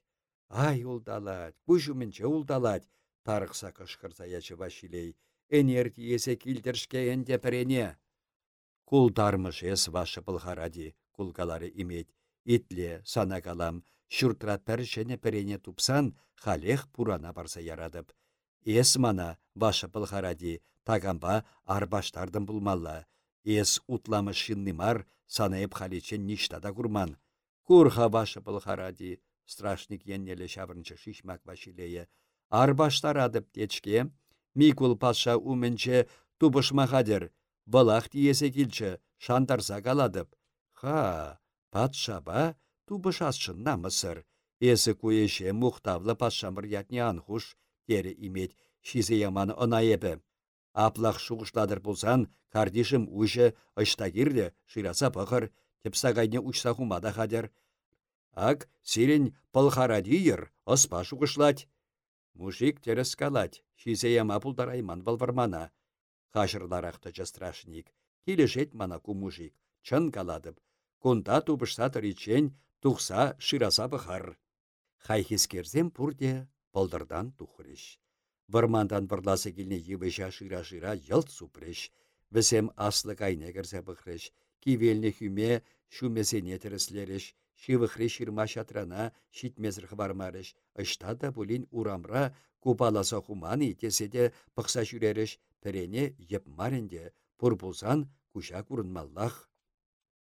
Ай улдалать, пушумінче улдалать, тарықса кышқырса ячы Василей, энерти есе килдершке энде пірене. Кулдармыш эс вашы пылхаради, кулгалары имет. Итле, сана калам, шүртра пәршене пірене тупсан, халех пурана барса ярадып. Эс мана вашы пылхаради, тагамба арбаштардым булмалла. Эс утламыш шиннымар, санайып халичен ништада курман. Курха вашы пылхаради, страшник еннеле шаврынчы шишмак вашилее. Арбаштарадып течке, Микул патша уменче тубышмахадер, Балах тиесе килчче, шантарса каладып. Ха, патша ба, тубыш асшынна мысыр. Эсі куеше мұқтавлы патшамыр ятне анхуш, тере имет, шизе яман онаебі. Аплах шуғышладыр болсан, кардишім ұжы ұштагирлі, шираса пықыр, тепсагайне ұшса хумада хадер. Ак, сирен пылхарадийыр, оспа шуғышлать. Мужик терес калать, шизе яма пулдарайман балвармана. Хашырларахтычы страшник. Килешет мана ку мужик. Чын каладып. Кунда тубышса тыричен, тухса шираса бұхар. Хайхискерзем пурде болдырдан тухрыш. Вармандан бұрласы келіне евыжа шыра-шыра елт супрыш. Візем аслы кайне кірсе бұхрыш. Кивеліне хүме шумесене тіріслеріш. Шивыхры ширма шатрана шитмезір хвармарыш. Ышта да бұлін урамра купаласа хуманы теседе пықса жүреріш пірене еп маренде, пұр болсан куша курынмаллах.